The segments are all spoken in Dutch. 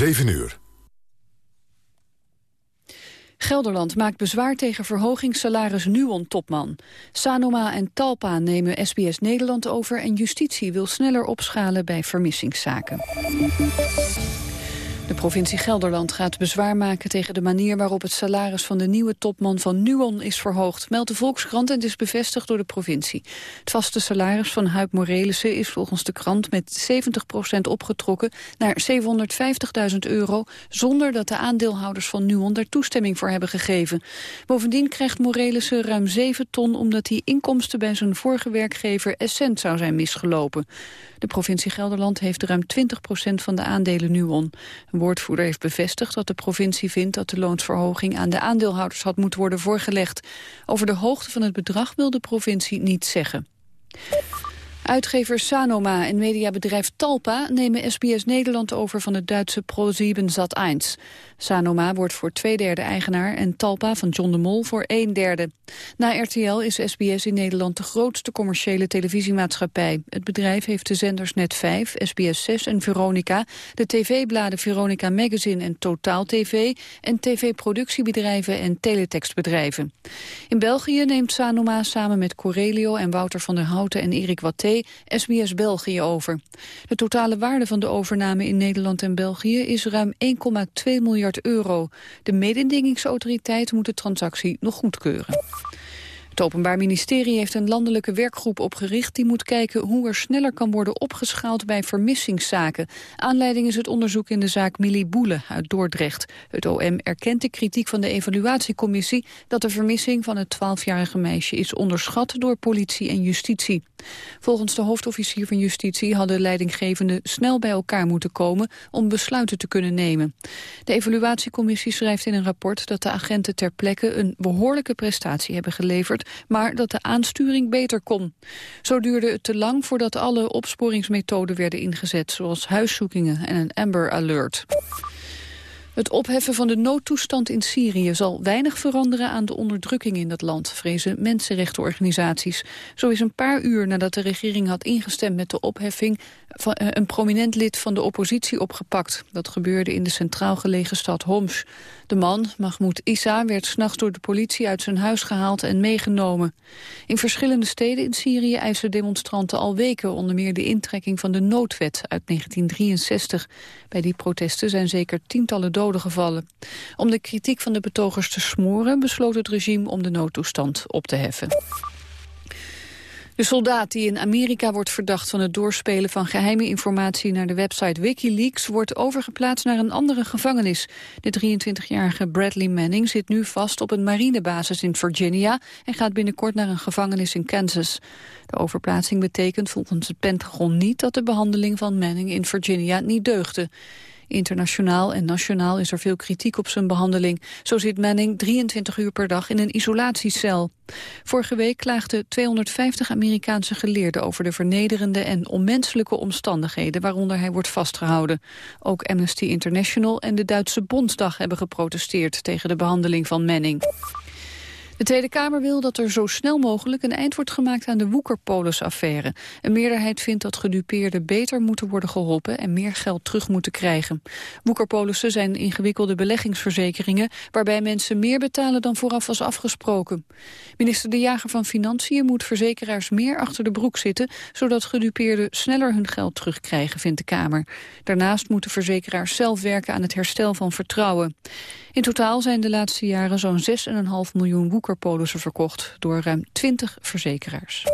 7 uur. Gelderland maakt bezwaar tegen verhoging salaris Nuon-topman. Sanoma en Talpa nemen SBS Nederland over... en justitie wil sneller opschalen bij vermissingszaken. De provincie Gelderland gaat bezwaar maken tegen de manier waarop het salaris van de nieuwe topman van Nuon is verhoogd, meldt de Volkskrant en is bevestigd door de provincie. Het vaste salaris van Huib Morelissen is volgens de krant met 70% opgetrokken naar 750.000 euro, zonder dat de aandeelhouders van Nuon daar toestemming voor hebben gegeven. Bovendien krijgt Morelissen ruim 7 ton omdat die inkomsten bij zijn vorige werkgever Essent zou zijn misgelopen. De provincie Gelderland heeft ruim 20% van de aandelen Nuon. Een woordvoerder heeft bevestigd dat de provincie vindt dat de loonsverhoging aan de aandeelhouders had moeten worden voorgelegd. Over de hoogte van het bedrag wil de provincie niet zeggen. Uitgevers Sanoma en mediabedrijf Talpa nemen SBS Nederland over van het Duitse ProSieben Sat1. Sanoma wordt voor twee derde eigenaar en Talpa van John de Mol voor een derde. Na RTL is SBS in Nederland de grootste commerciële televisiemaatschappij. Het bedrijf heeft de zenders Net5, SBS 6 en Veronica, de tv-bladen Veronica Magazine en Totaal TV en tv-productiebedrijven en teletextbedrijven. In België neemt Sanoma samen met Corelio en Wouter van der Houten en Erik Watté SBS België over. De totale waarde van de overname in Nederland en België is ruim 1,2 miljard euro. De mededingingsautoriteit moet de transactie nog goedkeuren. Het Openbaar Ministerie heeft een landelijke werkgroep opgericht... die moet kijken hoe er sneller kan worden opgeschaald bij vermissingszaken. Aanleiding is het onderzoek in de zaak Millie Boele uit Dordrecht. Het OM erkent de kritiek van de evaluatiecommissie... dat de vermissing van het 12-jarige meisje is onderschat door politie en justitie. Volgens de hoofdofficier van Justitie hadden leidinggevenden snel bij elkaar moeten komen om besluiten te kunnen nemen. De evaluatiecommissie schrijft in een rapport dat de agenten ter plekke een behoorlijke prestatie hebben geleverd, maar dat de aansturing beter kon. Zo duurde het te lang voordat alle opsporingsmethoden werden ingezet, zoals huiszoekingen en een Amber Alert. Het opheffen van de noodtoestand in Syrië zal weinig veranderen aan de onderdrukking in dat land, vrezen mensenrechtenorganisaties. Zo is een paar uur nadat de regering had ingestemd met de opheffing van eh, een prominent lid van de oppositie opgepakt. Dat gebeurde in de centraal gelegen stad Homs. De man, Mahmoud Issa, werd s'nachts door de politie uit zijn huis gehaald en meegenomen. In verschillende steden in Syrië eisen demonstranten al weken onder meer de intrekking van de noodwet uit 1963. Bij die protesten zijn zeker tientallen doden gevallen. Om de kritiek van de betogers te smoren besloot het regime om de noodtoestand op te heffen. De soldaat die in Amerika wordt verdacht van het doorspelen van geheime informatie naar de website Wikileaks wordt overgeplaatst naar een andere gevangenis. De 23-jarige Bradley Manning zit nu vast op een marinebasis in Virginia en gaat binnenkort naar een gevangenis in Kansas. De overplaatsing betekent volgens het Pentagon niet dat de behandeling van Manning in Virginia niet deugde. Internationaal en nationaal is er veel kritiek op zijn behandeling. Zo zit Manning 23 uur per dag in een isolatiecel. Vorige week klaagden 250 Amerikaanse geleerden over de vernederende en onmenselijke omstandigheden waaronder hij wordt vastgehouden. Ook Amnesty International en de Duitse Bondsdag hebben geprotesteerd tegen de behandeling van Manning. De Tweede Kamer wil dat er zo snel mogelijk een eind wordt gemaakt aan de Woekerpolis-affaire. Een meerderheid vindt dat gedupeerden beter moeten worden geholpen en meer geld terug moeten krijgen. Woekerpolissen zijn ingewikkelde beleggingsverzekeringen waarbij mensen meer betalen dan vooraf was afgesproken. Minister De Jager van Financiën moet verzekeraars meer achter de broek zitten, zodat gedupeerden sneller hun geld terugkrijgen, vindt de Kamer. Daarnaast moeten verzekeraars zelf werken aan het herstel van vertrouwen. In totaal zijn de laatste jaren zo'n 6,5 miljoen woekerpolissen verkocht door ruim 20 verzekeraars.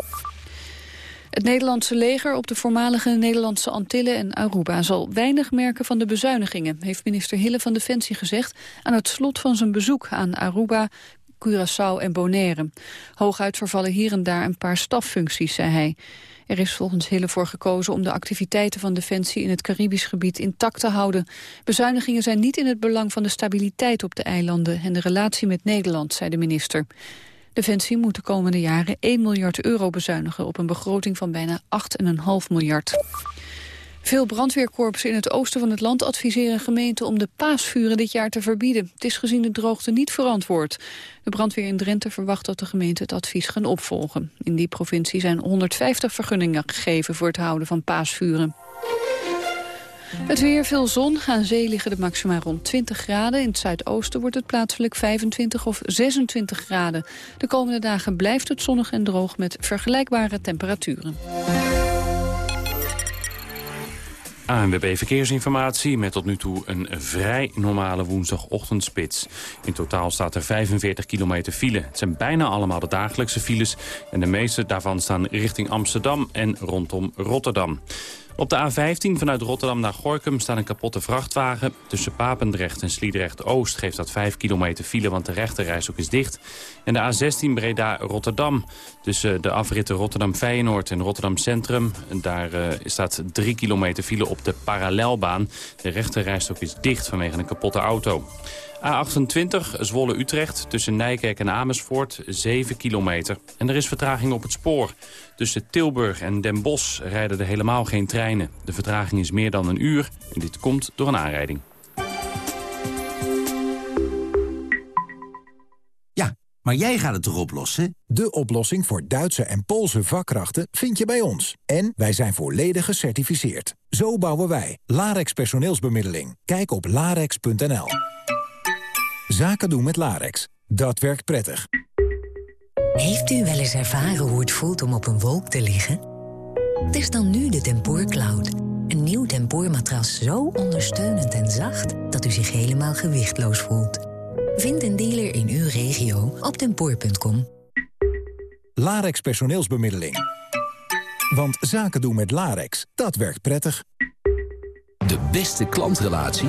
Het Nederlandse leger op de voormalige Nederlandse Antillen en Aruba zal weinig merken van de bezuinigingen, heeft minister Hille van Defensie gezegd aan het slot van zijn bezoek aan Aruba, Curaçao en Bonaire. Hooguit vervallen hier en daar een paar staffuncties, zei hij. Er is volgens Hille voor gekozen om de activiteiten van Defensie in het Caribisch gebied intact te houden. Bezuinigingen zijn niet in het belang van de stabiliteit op de eilanden en de relatie met Nederland, zei de minister. Defensie moet de komende jaren 1 miljard euro bezuinigen op een begroting van bijna 8,5 miljard. Veel brandweerkorpsen in het oosten van het land adviseren gemeenten om de paasvuren dit jaar te verbieden. Het is gezien de droogte niet verantwoord. De brandweer in Drenthe verwacht dat de gemeente het advies gaan opvolgen. In die provincie zijn 150 vergunningen gegeven voor het houden van paasvuren. Het weer, veel zon. Aan zee liggen de maxima rond 20 graden. In het zuidoosten wordt het plaatselijk 25 of 26 graden. De komende dagen blijft het zonnig en droog met vergelijkbare temperaturen. ANWB Verkeersinformatie met tot nu toe een vrij normale woensdagochtendspits. In totaal staat er 45 kilometer file. Het zijn bijna allemaal de dagelijkse files en de meeste daarvan staan richting Amsterdam en rondom Rotterdam. Op de A15 vanuit Rotterdam naar Gorkum staat een kapotte vrachtwagen. Tussen Papendrecht en Sliedrecht-Oost geeft dat 5 kilometer file, want de rechterreis is dicht. En de A16 Breda-Rotterdam. Tussen de afritten Rotterdam-Feyenoord en Rotterdam Centrum. Daar uh, staat 3 kilometer file op de parallelbaan. De rechterrijstok is dicht vanwege een kapotte auto. A28 Zwolle-Utrecht tussen Nijkerk en Amersfoort 7 kilometer. En er is vertraging op het spoor. Tussen Tilburg en Den Bosch rijden er helemaal geen treinen. De vertraging is meer dan een uur en dit komt door een aanrijding. Ja, maar jij gaat het toch oplossen? De oplossing voor Duitse en Poolse vakkrachten vind je bij ons. En wij zijn volledig gecertificeerd. Zo bouwen wij. Larex personeelsbemiddeling. Kijk op larex.nl. Zaken doen met Larex. Dat werkt prettig. Heeft u wel eens ervaren hoe het voelt om op een wolk te liggen? Test dan nu de Tempoor Cloud. Een nieuw tempoormatras zo ondersteunend en zacht... dat u zich helemaal gewichtloos voelt. Vind een dealer in uw regio op tempoor.com. Larex personeelsbemiddeling. Want zaken doen met Larex, dat werkt prettig. De beste klantrelatie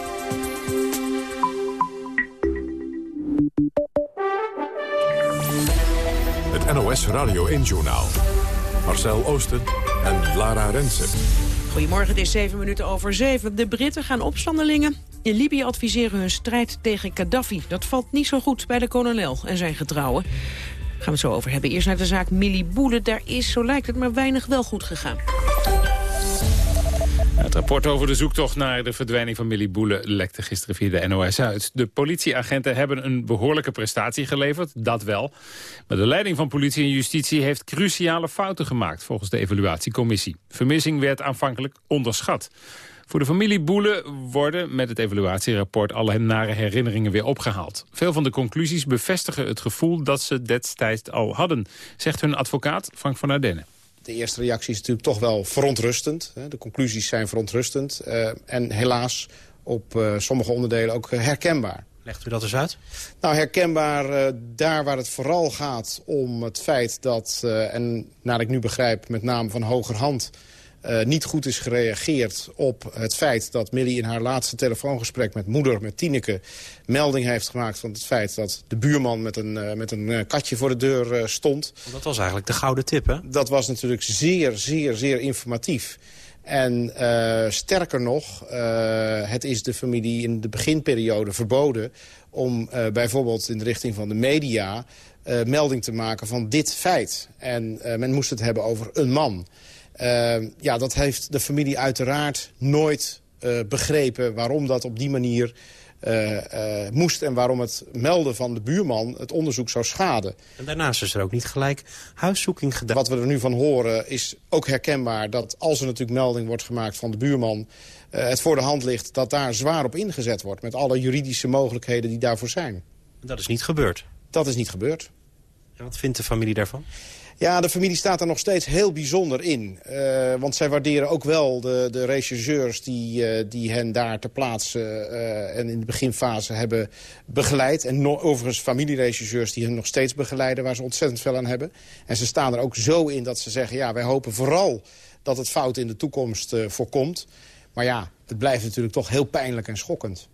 NOS Radio 1-journaal. Marcel Oosten en Lara Rensen. Goedemorgen, het is zeven minuten over zeven. De Britten gaan opstandelingen in Libië adviseren hun strijd tegen Gaddafi. Dat valt niet zo goed bij de kolonel en zijn getrouwen. Daar gaan we het zo over hebben. Eerst naar de zaak Millie Boele. Daar is, zo lijkt het, maar weinig wel goed gegaan. Het rapport over de zoektocht naar de verdwijning van Millie Boele lekte gisteren via de NOS uit. De politieagenten hebben een behoorlijke prestatie geleverd, dat wel. Maar de leiding van politie en justitie heeft cruciale fouten gemaakt volgens de evaluatiecommissie. Vermissing werd aanvankelijk onderschat. Voor de familie Boele worden met het evaluatierapport alle nare herinneringen weer opgehaald. Veel van de conclusies bevestigen het gevoel dat ze destijds al hadden, zegt hun advocaat Frank van Ardenne. De eerste reactie is natuurlijk toch wel verontrustend. De conclusies zijn verontrustend. Eh, en helaas op eh, sommige onderdelen ook herkenbaar. Legt u dat eens uit? Nou, herkenbaar daar waar het vooral gaat om het feit dat... En naar ik nu begrijp met name van hogerhand... Uh, niet goed is gereageerd op het feit dat Millie in haar laatste telefoongesprek met moeder, met Tineke, melding heeft gemaakt van het feit dat de buurman met een, uh, met een uh, katje voor de deur stond. Dat was eigenlijk de gouden tip, hè? Dat was natuurlijk zeer, zeer, zeer informatief. En sterker nog, het is de familie in de beginperiode verboden om bijvoorbeeld in de richting van de media melding te maken van dit feit. En men moest het hebben over een man. Uh, ja, dat heeft de familie uiteraard nooit uh, begrepen... waarom dat op die manier uh, moest... en waarom het melden van de buurman het onderzoek zou schaden. En daarnaast is er ook niet gelijk huiszoeking gedaan. Wat we er nu van horen is ook herkenbaar... dat als er natuurlijk melding wordt gemaakt van de buurman... het voor de hand ligt dat daar zwaar op ingezet wordt... met alle juridische mogelijkheden die daarvoor zijn. Dat is niet gebeurd? Dat is niet gebeurd. Wat vindt de familie daarvan? Ja, de familie staat er nog steeds heel bijzonder in. Uh, want zij waarderen ook wel de, de rechercheurs die, uh, die hen daar ter plaatse uh, en in de beginfase hebben begeleid. En overigens familierechercheurs die hen nog steeds begeleiden, waar ze ontzettend veel aan hebben. En ze staan er ook zo in dat ze zeggen, ja, wij hopen vooral dat het fout in de toekomst voorkomt. Maar ja, het blijft natuurlijk toch heel pijnlijk en schokkend.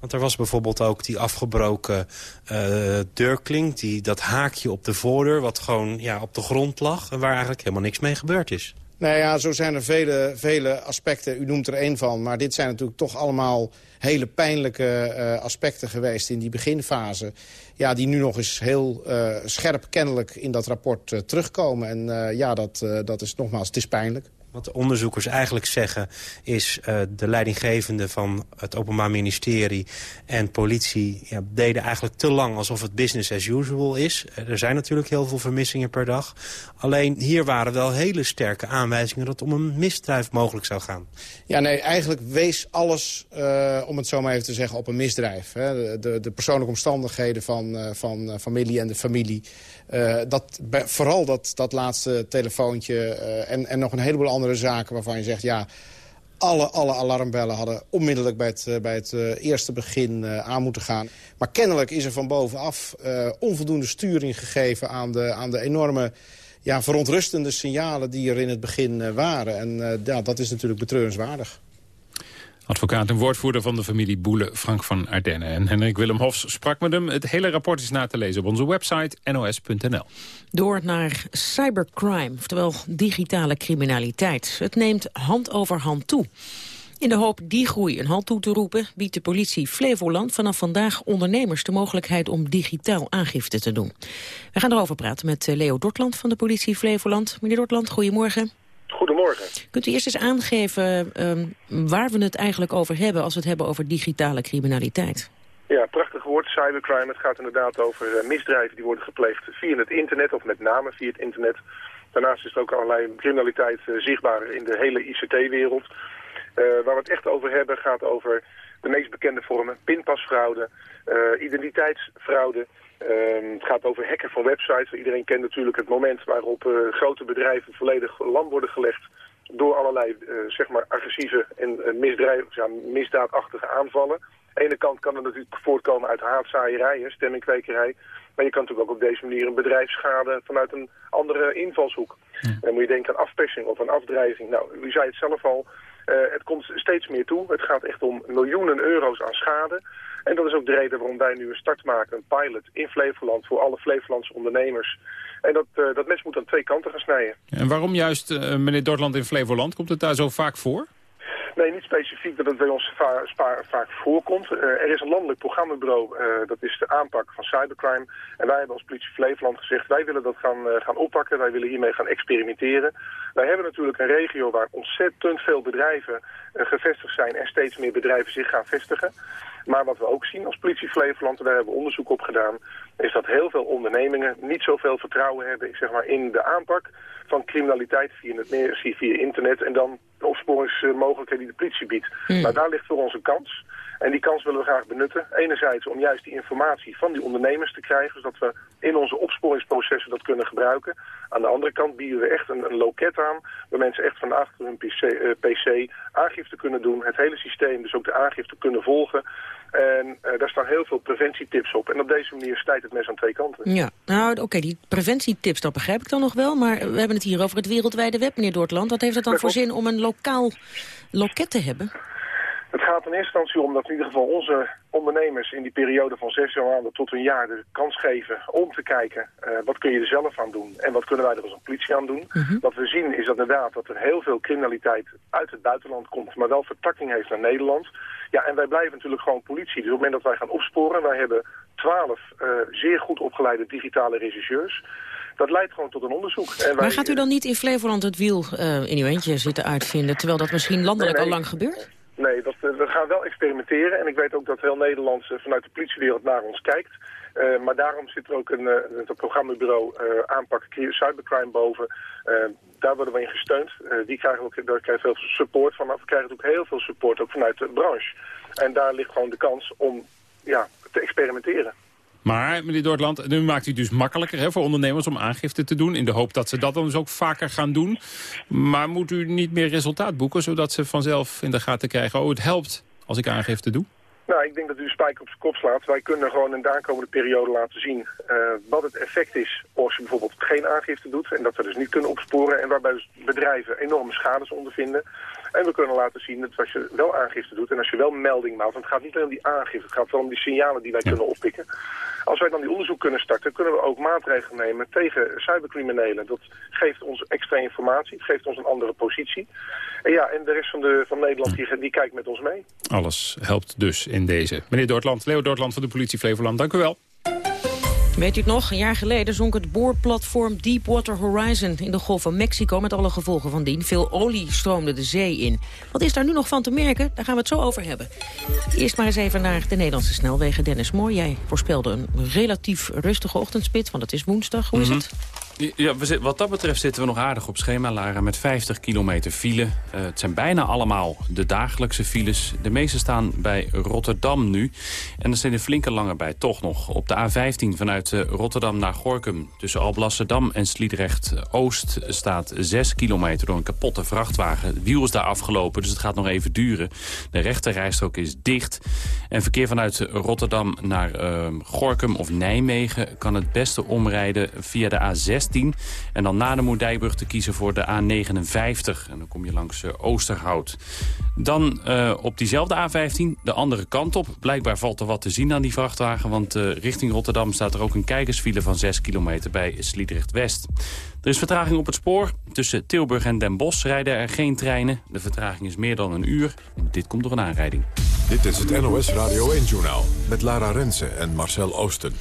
Want er was bijvoorbeeld ook die afgebroken uh, deurklink, die, dat haakje op de voordeur... wat gewoon ja, op de grond lag en waar eigenlijk helemaal niks mee gebeurd is. Nou ja, zo zijn er vele, vele aspecten. U noemt er één van. Maar dit zijn natuurlijk toch allemaal hele pijnlijke uh, aspecten geweest in die beginfase. Ja, die nu nog eens heel uh, scherp kennelijk in dat rapport terugkomen. En ja, dat, dat is nogmaals, het is pijnlijk. Wat de onderzoekers eigenlijk zeggen is... Uh, de leidinggevende van het Openbaar Ministerie en politie... Ja, deden eigenlijk te lang alsof het business as usual is. Er zijn natuurlijk heel veel vermissingen per dag. Alleen hier waren wel hele sterke aanwijzingen... dat om een misdrijf mogelijk zou gaan. Ja, nee, eigenlijk wees alles, uh, om het zo maar even te zeggen, op een misdrijf. Hè. De, de, persoonlijke omstandigheden van, van familie en de familie... Uh, dat, vooral dat, dat laatste telefoontje uh, en, en nog een heleboel andere zaken waarvan je zegt... ja, alle, alle alarmbellen hadden onmiddellijk bij het, uh, bij het eerste begin aan moeten gaan. Maar kennelijk is er van bovenaf onvoldoende sturing gegeven aan de, aan de enorme ja, verontrustende signalen die er in het begin waren. En ja, dat is natuurlijk betreurenswaardig. Advocaat en woordvoerder van de familie Boele, Frank van Ardenne. En Hendrik Willem Hofs sprak met hem. Het hele rapport is na te lezen op onze website nos.nl. Door naar cybercrime, oftewel digitale criminaliteit. Het neemt hand over hand toe. In de hoop die groei een hand toe te roepen... biedt de politie Flevoland vanaf vandaag ondernemers de mogelijkheid... om digitaal aangifte te doen. We gaan erover praten met eh, Leo Dortland van de politie Flevoland. Meneer Dortland, goedemorgen. Goedemorgen. Kunt u eerst eens aangeven um, waar we het eigenlijk over hebben... als we het hebben over digitale criminaliteit? Ja, prachtig woord, cybercrime. Het gaat inderdaad over uh, misdrijven die worden gepleegd via het internet... of met name via het internet. Daarnaast is er ook allerlei criminaliteit uh, zichtbaar in de hele ICT-wereld. Uh, waar we het echt over hebben gaat over de meest bekende vormen. Pinpasfraude, identiteitsfraude... Uh, het gaat over hacken van websites. Iedereen kent natuurlijk het moment waarop uh, grote bedrijven volledig lam worden gelegd door allerlei uh, zeg maar agressieve en misdrijf, ja, misdaadachtige aanvallen. Aan de ene kant kan het natuurlijk voortkomen uit haatzaaierij, stemmingkwekerij. Maar je kan natuurlijk ook op deze manier een bedrijf schaden vanuit een andere invalshoek. Ja. Dan moet je denken aan afpersing of aan afdrijving. Nou, u zei het zelf al, uh, het komt steeds meer toe. Het gaat echt om miljoenen euro's aan schade. En dat is ook de reden waarom wij nu een start maken, een pilot in Flevoland voor alle Flevolandse ondernemers. En dat, uh, dat mes moet aan twee kanten gaan snijden. En waarom juist, uh, meneer Dortland, in Flevoland? Komt het daar zo vaak voor? Nee, niet specifiek dat het bij ons va va vaak voorkomt. Uh, er is een landelijk programmabureau, uh, dat is de aanpak van cybercrime. En wij hebben als politie Flevoland gezegd, wij willen dat gaan, uh, gaan oppakken. Wij willen hiermee gaan experimenteren. Wij hebben natuurlijk een regio waar ontzettend veel bedrijven gevestigd zijn... en steeds meer bedrijven zich gaan vestigen. Maar wat we ook zien als politie Flevoland, en daar hebben we onderzoek op gedaan... is dat heel veel ondernemingen niet zoveel vertrouwen hebben zeg maar, in de aanpak van criminaliteit via, het meer, via internet... en dan de opsporingsmogelijkheden die de politie biedt. Maar daar ligt voor ons een kans. En die kans willen we graag benutten. Enerzijds om juist die informatie van die ondernemers te krijgen... zodat we in onze opsporingsprocessen dat kunnen gebruiken. Aan de andere kant bieden we echt een, een loket aan... waar mensen echt van achter hun PC, uh, PC aangifte kunnen doen. Het hele systeem, dus ook de aangifte kunnen volgen... En uh, daar staan heel veel preventietips op. En op deze manier snijdt het mes aan twee kanten. Ja, nou oké, okay, die preventietips, dat begrijp ik dan nog wel. Maar we hebben het hier over het wereldwijde web, meneer Dortland. Wat heeft het dan voor zin om een lokaal loket te hebben? Het gaat in eerste instantie om dat in ieder geval onze ondernemers in die periode van zes maanden tot een jaar de kans geven om te kijken uh, wat kun je er zelf aan doen en wat kunnen wij er als een politie aan doen. -hmm. Wat we zien is dat inderdaad dat er heel veel criminaliteit uit het buitenland komt, maar wel vertakking heeft naar Nederland. Ja, en wij blijven natuurlijk gewoon politie. Dus op het moment dat wij gaan opsporen, wij hebben twaalf uh, zeer goed opgeleide digitale regisseurs. Dat leidt gewoon tot een onderzoek. En maar wij, gaat u dan niet in Flevoland het wiel in uw eentje zitten uitvinden, terwijl dat misschien landelijk nee, nee. al lang gebeurt? Nee, dat, we gaan wel experimenteren. En ik weet ook dat heel Nederland vanuit de politiewereld naar ons kijkt. Uh, maar daarom zit er ook een, een programmabureau uh, aanpak cybercrime boven. daar worden we in gesteund. die krijgen ook, daar krijgen veel support vanaf. We krijgen ook heel veel support ook vanuit de branche. En daar ligt gewoon de kans om ja, te experimenteren. Maar, meneer Dortland, nu maakt u het dus makkelijker hè, voor ondernemers om aangifte te doen... in de hoop dat ze dat dan dus ook vaker gaan doen. Maar moet u niet meer resultaat boeken... zodat ze vanzelf in de gaten krijgen... oh, het helpt als ik aangifte doe? Nou, ik denk dat u de spijker op zijn kop slaat. Wij kunnen gewoon in de aankomende periode laten zien uh, wat het effect is als je bijvoorbeeld geen aangifte doet. En dat we dus niet kunnen opsporen en waarbij dus bedrijven enorme schades ondervinden. En we kunnen laten zien dat als je wel aangifte doet en als je wel melding maakt, want het gaat niet alleen om die aangifte, het gaat wel om die signalen die wij kunnen oppikken. Als wij dan die onderzoek kunnen starten, kunnen we ook maatregelen nemen tegen cybercriminelen. Dat geeft ons extra informatie, het geeft ons een andere positie. En ja, en de rest van, de, van Nederland die, die kijkt met ons mee. Alles helpt dus in deze. Meneer Dortland, Leo Dortland van de politie Flevoland, dank u wel. Weet u het nog? Een jaar geleden zonk het boorplatform Deepwater Horizon in de Golf van Mexico met alle gevolgen van dien. Veel olie stroomde de zee in. Wat is daar nu nog van te merken? Daar gaan we het zo over hebben. Eerst maar eens even naar de Nederlandse snelwegen. Dennis Mooi, jij voorspelde een relatief rustige ochtendspit, want het is woensdag. Hoe is Mhm. het? Ja, wat dat betreft zitten we nog aardig op schema, Lara, met 50 kilometer file. Eh, het zijn bijna allemaal de dagelijkse files. De meeste staan bij Rotterdam nu. En er zijn er flinke lange bij, toch nog. Op de A15 vanuit eh, Rotterdam naar Gorkum. Tussen Alblasserdam en Sliedrecht-Oost staat 6 kilometer door een kapotte vrachtwagen. Het wiel is daar afgelopen, dus het gaat nog even duren. De rechterrijstrook is dicht. En verkeer vanuit Rotterdam naar eh, Gorkum of Nijmegen... kan het beste omrijden via de A16. En dan na de Moerdijkbrug te kiezen voor de A59. En dan kom je langs eh, Oosterhout. Dan eh, op diezelfde A15 de andere kant op. Blijkbaar valt er wat te zien aan die vrachtwagen... want eh, richting Rotterdam staat er ook een kijkersfile van 6 kilometer bij Sliedrecht-West. Er is vertraging op het spoor. Tussen Tilburg en Den Bosch rijden er geen treinen. De vertraging is meer dan een uur. Dit komt door een aanrijding. Dit is het NOS Radio 1-journaal met Lara Rensen en Marcel Oosten.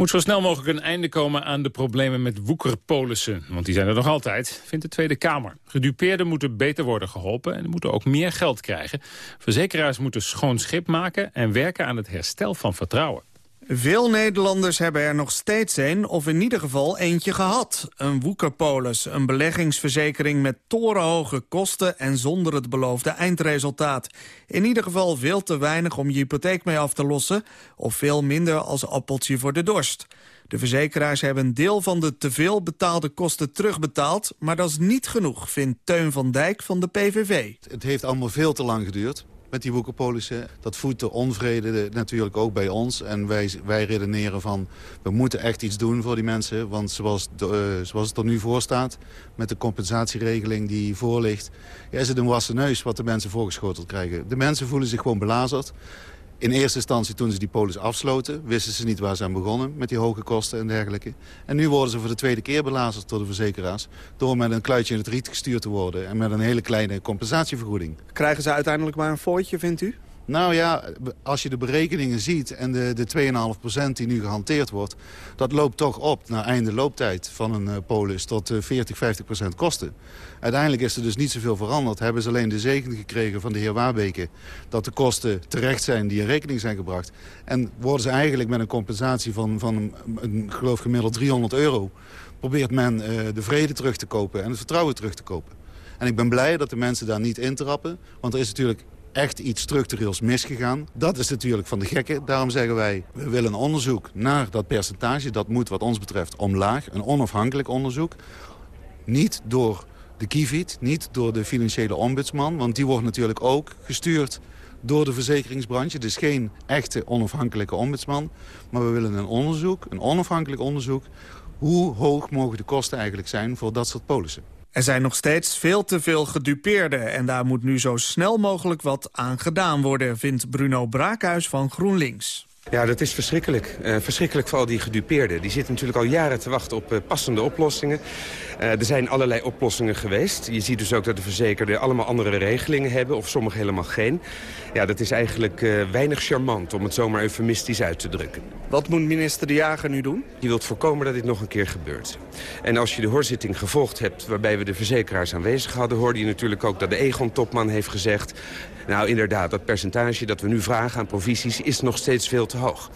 Moet zo snel mogelijk een einde komen aan de problemen met woekerpolissen. Want die zijn er nog altijd, vindt de Tweede Kamer. Gedupeerden moeten beter worden geholpen en moeten ook meer geld krijgen. Verzekeraars moeten schoon schip maken en werken aan het herstel van vertrouwen. Veel Nederlanders hebben er nog steeds een, of in ieder geval eentje gehad. Een woekerpolis, een beleggingsverzekering met torenhoge kosten... en zonder het beloofde eindresultaat. In ieder geval veel te weinig om je hypotheek mee af te lossen... of veel minder als appeltje voor de dorst. De verzekeraars hebben een deel van de teveel betaalde kosten terugbetaald... maar dat is niet genoeg, vindt Teun van Dijk van de PVV. Het heeft allemaal veel te lang geduurd met die woekerpolissen. Dat voedt de onvrede natuurlijk ook bij ons. En wij, wij redeneren van, we moeten echt iets doen voor die mensen. Want zoals, de, uh, zoals het er nu voor staat, met de compensatieregeling die voor ligt... Ja, is het een wassen neus wat de mensen voorgeschoteld krijgen. De mensen voelen zich gewoon belazerd. In eerste instantie toen ze die polis afsloten... wisten ze niet waar ze aan begonnen met die hoge kosten en dergelijke. En nu worden ze voor de tweede keer belazerd door de verzekeraars... door met een kluitje in het riet gestuurd te worden... en met een hele kleine compensatievergoeding. Krijgen ze uiteindelijk maar een fooitje, vindt u? Nou ja, als je de berekeningen ziet en de, de 2,5% die nu gehanteerd wordt... dat loopt toch op naar einde looptijd van een uh, polis tot uh, 40, 50% kosten. Uiteindelijk is er dus niet zoveel veranderd. Hebben ze alleen de zegen gekregen van de heer Waarbeke... dat de kosten terecht zijn die in rekening zijn gebracht. En worden ze eigenlijk met een compensatie van, van een, geloof gemiddeld 300 euro... probeert men uh, de vrede terug te kopen en het vertrouwen terug te kopen. En ik ben blij dat de mensen daar niet intrappen. Want er is natuurlijk echt iets structureels misgegaan. Dat is natuurlijk van de gekken. Daarom zeggen wij, we willen een onderzoek naar dat percentage. Dat moet wat ons betreft omlaag. Een onafhankelijk onderzoek. Niet door de Kiviet, niet door de financiële ombudsman. Want die wordt natuurlijk ook gestuurd door de verzekeringsbranche. Is geen echte onafhankelijke ombudsman. Maar we willen een onderzoek, een onafhankelijk onderzoek... hoe hoog mogen de kosten eigenlijk zijn voor dat soort polissen. Er zijn nog steeds veel te veel gedupeerden... en daar moet nu zo snel mogelijk wat aan gedaan worden... vindt Bruno Braakhuis van GroenLinks. Ja, dat is verschrikkelijk. Uh, verschrikkelijk voor al die gedupeerden. Die zitten natuurlijk al jaren te wachten op uh, passende oplossingen. Uh, er zijn allerlei oplossingen geweest. Je ziet dus ook dat de verzekerden allemaal andere regelingen hebben... of sommige helemaal geen. Ja, dat is eigenlijk weinig charmant, om het zomaar eufemistisch uit te drukken. Wat moet minister De Jager nu doen? Je wilt voorkomen dat dit nog een keer gebeurt. En als je de hoorzitting gevolgd hebt... waarbij we de verzekeraars aanwezig hadden... hoorde je natuurlijk ook dat de Egon-topman heeft gezegd... nou, inderdaad, dat percentage dat we nu vragen aan provisies... is nog steeds veel te hoog.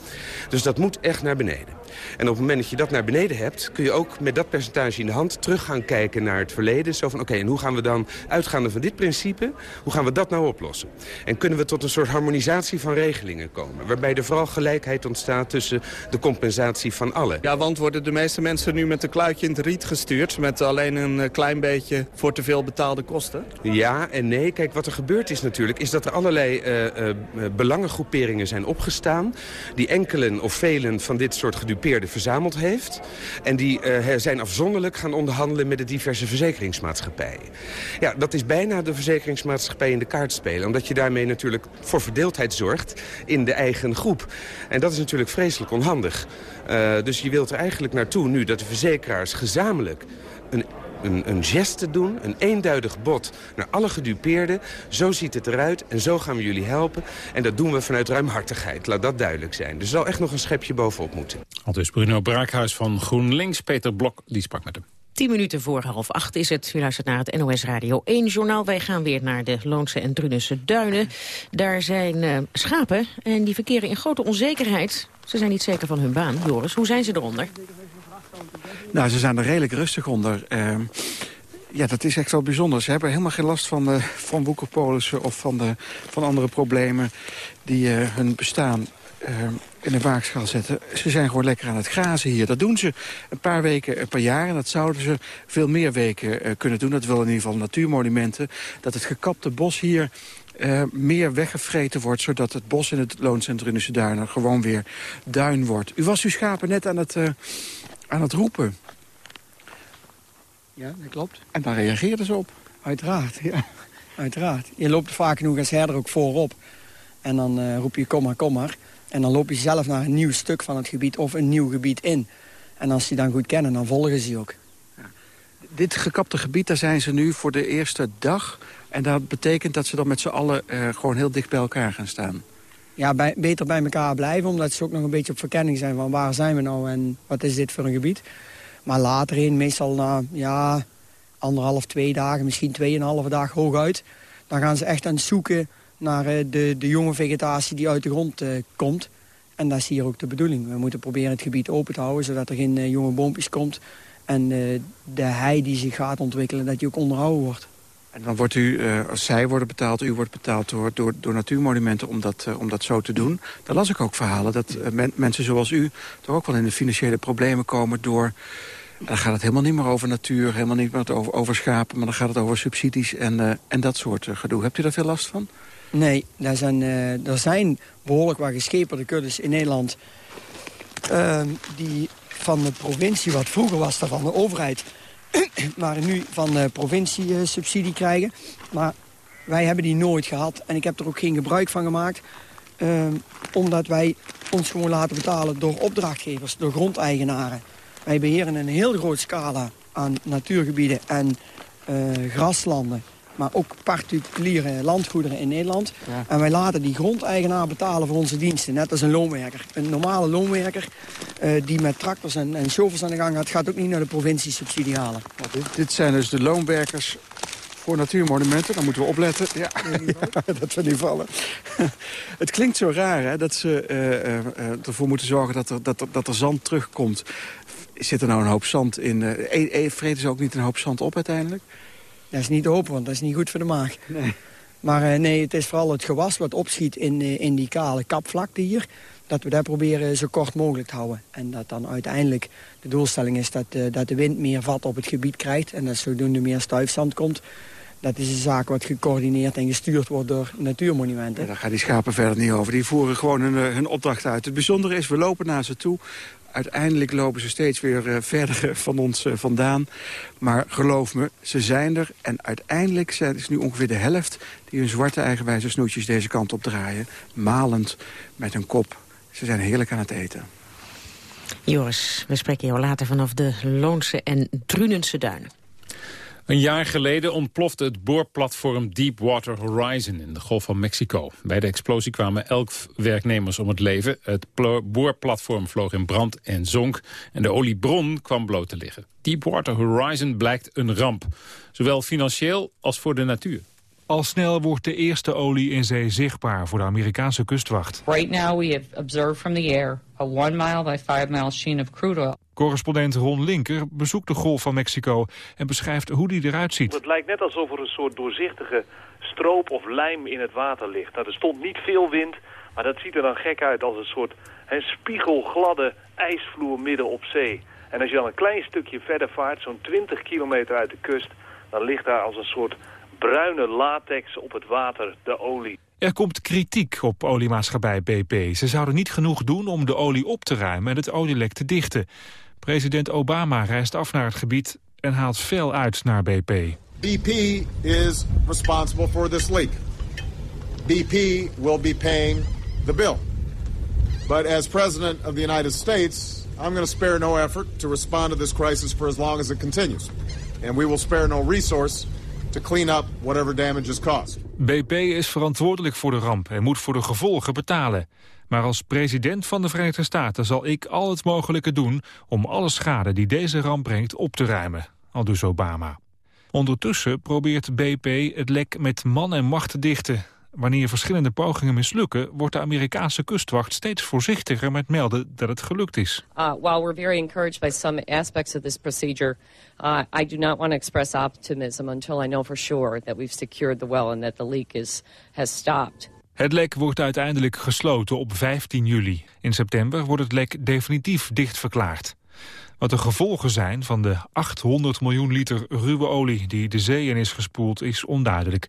Dus dat moet echt naar beneden. En op het moment dat je dat naar beneden hebt... kun je ook met dat percentage in de hand terug gaan kijken naar het verleden. Zo van, oké, en hoe gaan we dan, uitgaande van dit principe... hoe gaan we dat nou oplossen? En kunnen we tot een soort harmonisatie van regelingen komen... waarbij er vooral gelijkheid ontstaat tussen de compensatie van allen. Ja, want worden de meeste mensen nu met een kluitje in het riet gestuurd... met alleen een eh, klein beetje voor te veel betaalde kosten? Ja en nee. Kijk, wat er gebeurd is natuurlijk... is dat er allerlei uh, uh, belangengroeperingen zijn opgestaan... die enkelen of velen van dit soort gedupeerden verzameld heeft. En die zijn afzonderlijk gaan onderhandelen met de diverse verzekeringsmaatschappijen. Ja, dat is bijna de verzekeringsmaatschappij in de kaart spelen. Omdat je daarmee natuurlijk voor verdeeldheid zorgt in de eigen groep. En dat is natuurlijk vreselijk onhandig. Uh, dus je wilt er eigenlijk naartoe nu dat de verzekeraars gezamenlijk een een, een geste doen, een eenduidig bod naar alle gedupeerden. Zo ziet het eruit en zo gaan we jullie helpen. En dat doen we vanuit ruimhartigheid, laat dat duidelijk zijn. Er zal echt nog een schepje bovenop moeten. Al dus Bruno Braakhuis van GroenLinks, Peter Blok, die sprak met hem. Tien minuten voor half acht is het. U luistert naar het NOS Radio 1 journaal. Wij gaan weer naar de Loonse en Drunense duinen. Daar zijn uh, schapen en die verkeren in grote onzekerheid. Ze zijn niet zeker van hun baan. Joris, hoe zijn ze eronder? Nou, ze zijn er redelijk rustig onder. Uh, ja, dat is echt wel bijzonder. Ze hebben helemaal geen last van, uh, van woekerpolissen of van, de, van andere problemen die uh, hun bestaan in de waagschaal zetten. Ze zijn gewoon lekker aan het grazen hier. Dat doen ze een paar weken per jaar. En dat zouden ze veel meer weken kunnen doen. Dat wil in ieder geval natuurmonumenten. Dat het gekapte bos hier uh, meer weggevreten wordt... zodat het bos in het Loonscentrum Duinen gewoon weer duin wordt. U was uw schapen net aan het, uh, aan het roepen. Ja, dat klopt. En daar reageerden ze op? Uiteraard, ja. Uiteraard. Je loopt vaak genoeg als herder ook voorop. En dan uh, roep je kom maar, kom maar. En dan loop je zelf naar een nieuw stuk van het gebied of een nieuw gebied in. En als ze die dan goed kennen, dan volgen ze ook. Ja. Dit gekapte gebied, daar zijn ze nu voor de eerste dag en dat betekent dat ze dan met z'n allen uh, gewoon heel dicht bij elkaar gaan staan. Ja, bij, beter bij elkaar blijven, omdat ze ook nog een beetje op verkenning zijn van waar zijn we nou en wat is dit voor een gebied. Maar later in, meestal na ja, anderhalf, twee dagen, misschien tweeënhalve dag hooguit, dan gaan ze echt aan het zoeken naar uh, de, de jonge vegetatie die uit de grond uh, komt. En dat is hier ook de bedoeling. We moeten proberen het gebied open te houden, zodat er geen jonge boompjes komt. En de hei die zich gaat ontwikkelen, dat die ook onderhouden wordt. En dan wordt u, als zij worden betaald, u wordt betaald door, door, door natuurmonumenten om dat, om dat zo te doen. Dan las ik ook verhalen dat men, mensen zoals u toch ook wel in de financiële problemen komen door... Dan gaat het helemaal niet meer over natuur, helemaal niet meer over, over schapen... maar dan gaat het over subsidies en, en dat soort gedoe. Hebt u daar veel last van? Nee, er zijn, er zijn behoorlijk wat gescheperde kuddes in Nederland... Ehm, die van de provincie, wat vroeger was, van de overheid waar nu van de provincie eh, subsidie krijgen. Maar wij hebben die nooit gehad en ik heb er ook geen gebruik van gemaakt. Uh, omdat wij ons gewoon laten betalen door opdrachtgevers, door grondeigenaren. Wij beheren een heel groot scala aan natuurgebieden en uh, graslanden maar ook particuliere landgoederen in Nederland. En wij laten die grondeigenaar betalen voor onze diensten, net als een loonwerker. Een normale loonwerker uh, die met tractors en, en shovels aan de gang gaat... gaat ook niet naar de provincie subsidie halen. dit, dit, zijn dus de loonwerkers voor natuurmonumenten. Dan moeten we opletten ja, ja, dat we niet vallen. het klinkt zo raar hè, dat ze uh, uh, ervoor moeten zorgen dat er, dat, er, dat er zand terugkomt. Zit er nou een hoop zand in? Uh, vreten ze ook niet een hoop zand op uiteindelijk? Dat is niet te hopen, want dat is niet goed voor de maag. Nee. Maar uh, nee, het is vooral het gewas wat opschiet in, uh, in die kale kapvlakte hier. Dat we daar proberen zo kort mogelijk te houden. En dat dan uiteindelijk de doelstelling is dat, uh, dat de wind meer vat op het gebied krijgt. En dat zodoende meer stuifzand komt. Dat is een zaak wat gecoördineerd en gestuurd wordt door natuurmonumenten. Ja, daar gaan die schapen verder niet over. Die voeren gewoon hun, hun opdracht uit. Het bijzondere is, we lopen naar ze toe uiteindelijk lopen ze steeds weer uh, verder van ons uh, vandaan. Maar geloof me, ze zijn er. En uiteindelijk zijn het nu ongeveer de helft... die hun zwarte eigenwijze snoetjes deze kant op draaien. Malend met hun kop. Ze zijn heerlijk aan het eten. Joris, we spreken jou later vanaf de Loonse en Drunense duinen. Een jaar geleden ontplofte het boorplatform Deepwater Horizon in de Golf van Mexico. Bij de explosie kwamen elk werknemers om het leven. Het boorplatform vloog in brand en zonk en de oliebron kwam bloot te liggen. Deepwater Horizon blijkt een ramp, zowel financieel als voor de natuur. Al snel wordt de eerste olie in zee zichtbaar voor de Amerikaanse kustwacht. Right now we have observed from the air a one mile by five mile sheen of crude oil. Correspondent Ron Linker bezoekt de Golf van Mexico en beschrijft hoe die eruit ziet. Het lijkt net alsof er een soort doorzichtige stroop of lijm in het water ligt. Nou, er stond niet veel wind, maar dat ziet er dan gek uit als een soort een spiegelgladde ijsvloer midden op zee. En als je dan een klein stukje verder vaart, zo'n 20 kilometer uit de kust... dan ligt daar als een soort bruine latex op het water de olie. Er komt kritiek op oliemaatschappij BP. Ze zouden niet genoeg doen om de olie op te ruimen en het olielek te dichten. President Obama reist af naar het gebied en haalt veel uit naar BP. BP is responsible for this leak. BP will be paying the bill. But as president of the United States, I'm going to spare no effort to respond to this crisis for as long as it continues. And we will spare no resource to clean up whatever damage is caused. BP is verantwoordelijk voor de ramp en moet voor de gevolgen betalen. Maar als president van de Verenigde Staten zal ik al het mogelijke doen... om alle schade die deze ramp brengt op te ruimen, aldus Obama. Ondertussen probeert BP het lek met man en macht te dichten. Wanneer verschillende pogingen mislukken... wordt de Amerikaanse kustwacht steeds voorzichtiger met melden dat het gelukt is. Uh, while we're very encouraged by some aspects of this procedure, uh, I do not want to express optimism until I know for sure that we've secured the well and that the leak is, has stopped. Het lek wordt uiteindelijk gesloten op 15 juli. In september wordt het lek definitief dichtverklaard. Wat de gevolgen zijn van de 800 miljoen liter ruwe olie die de zee in is gespoeld is onduidelijk.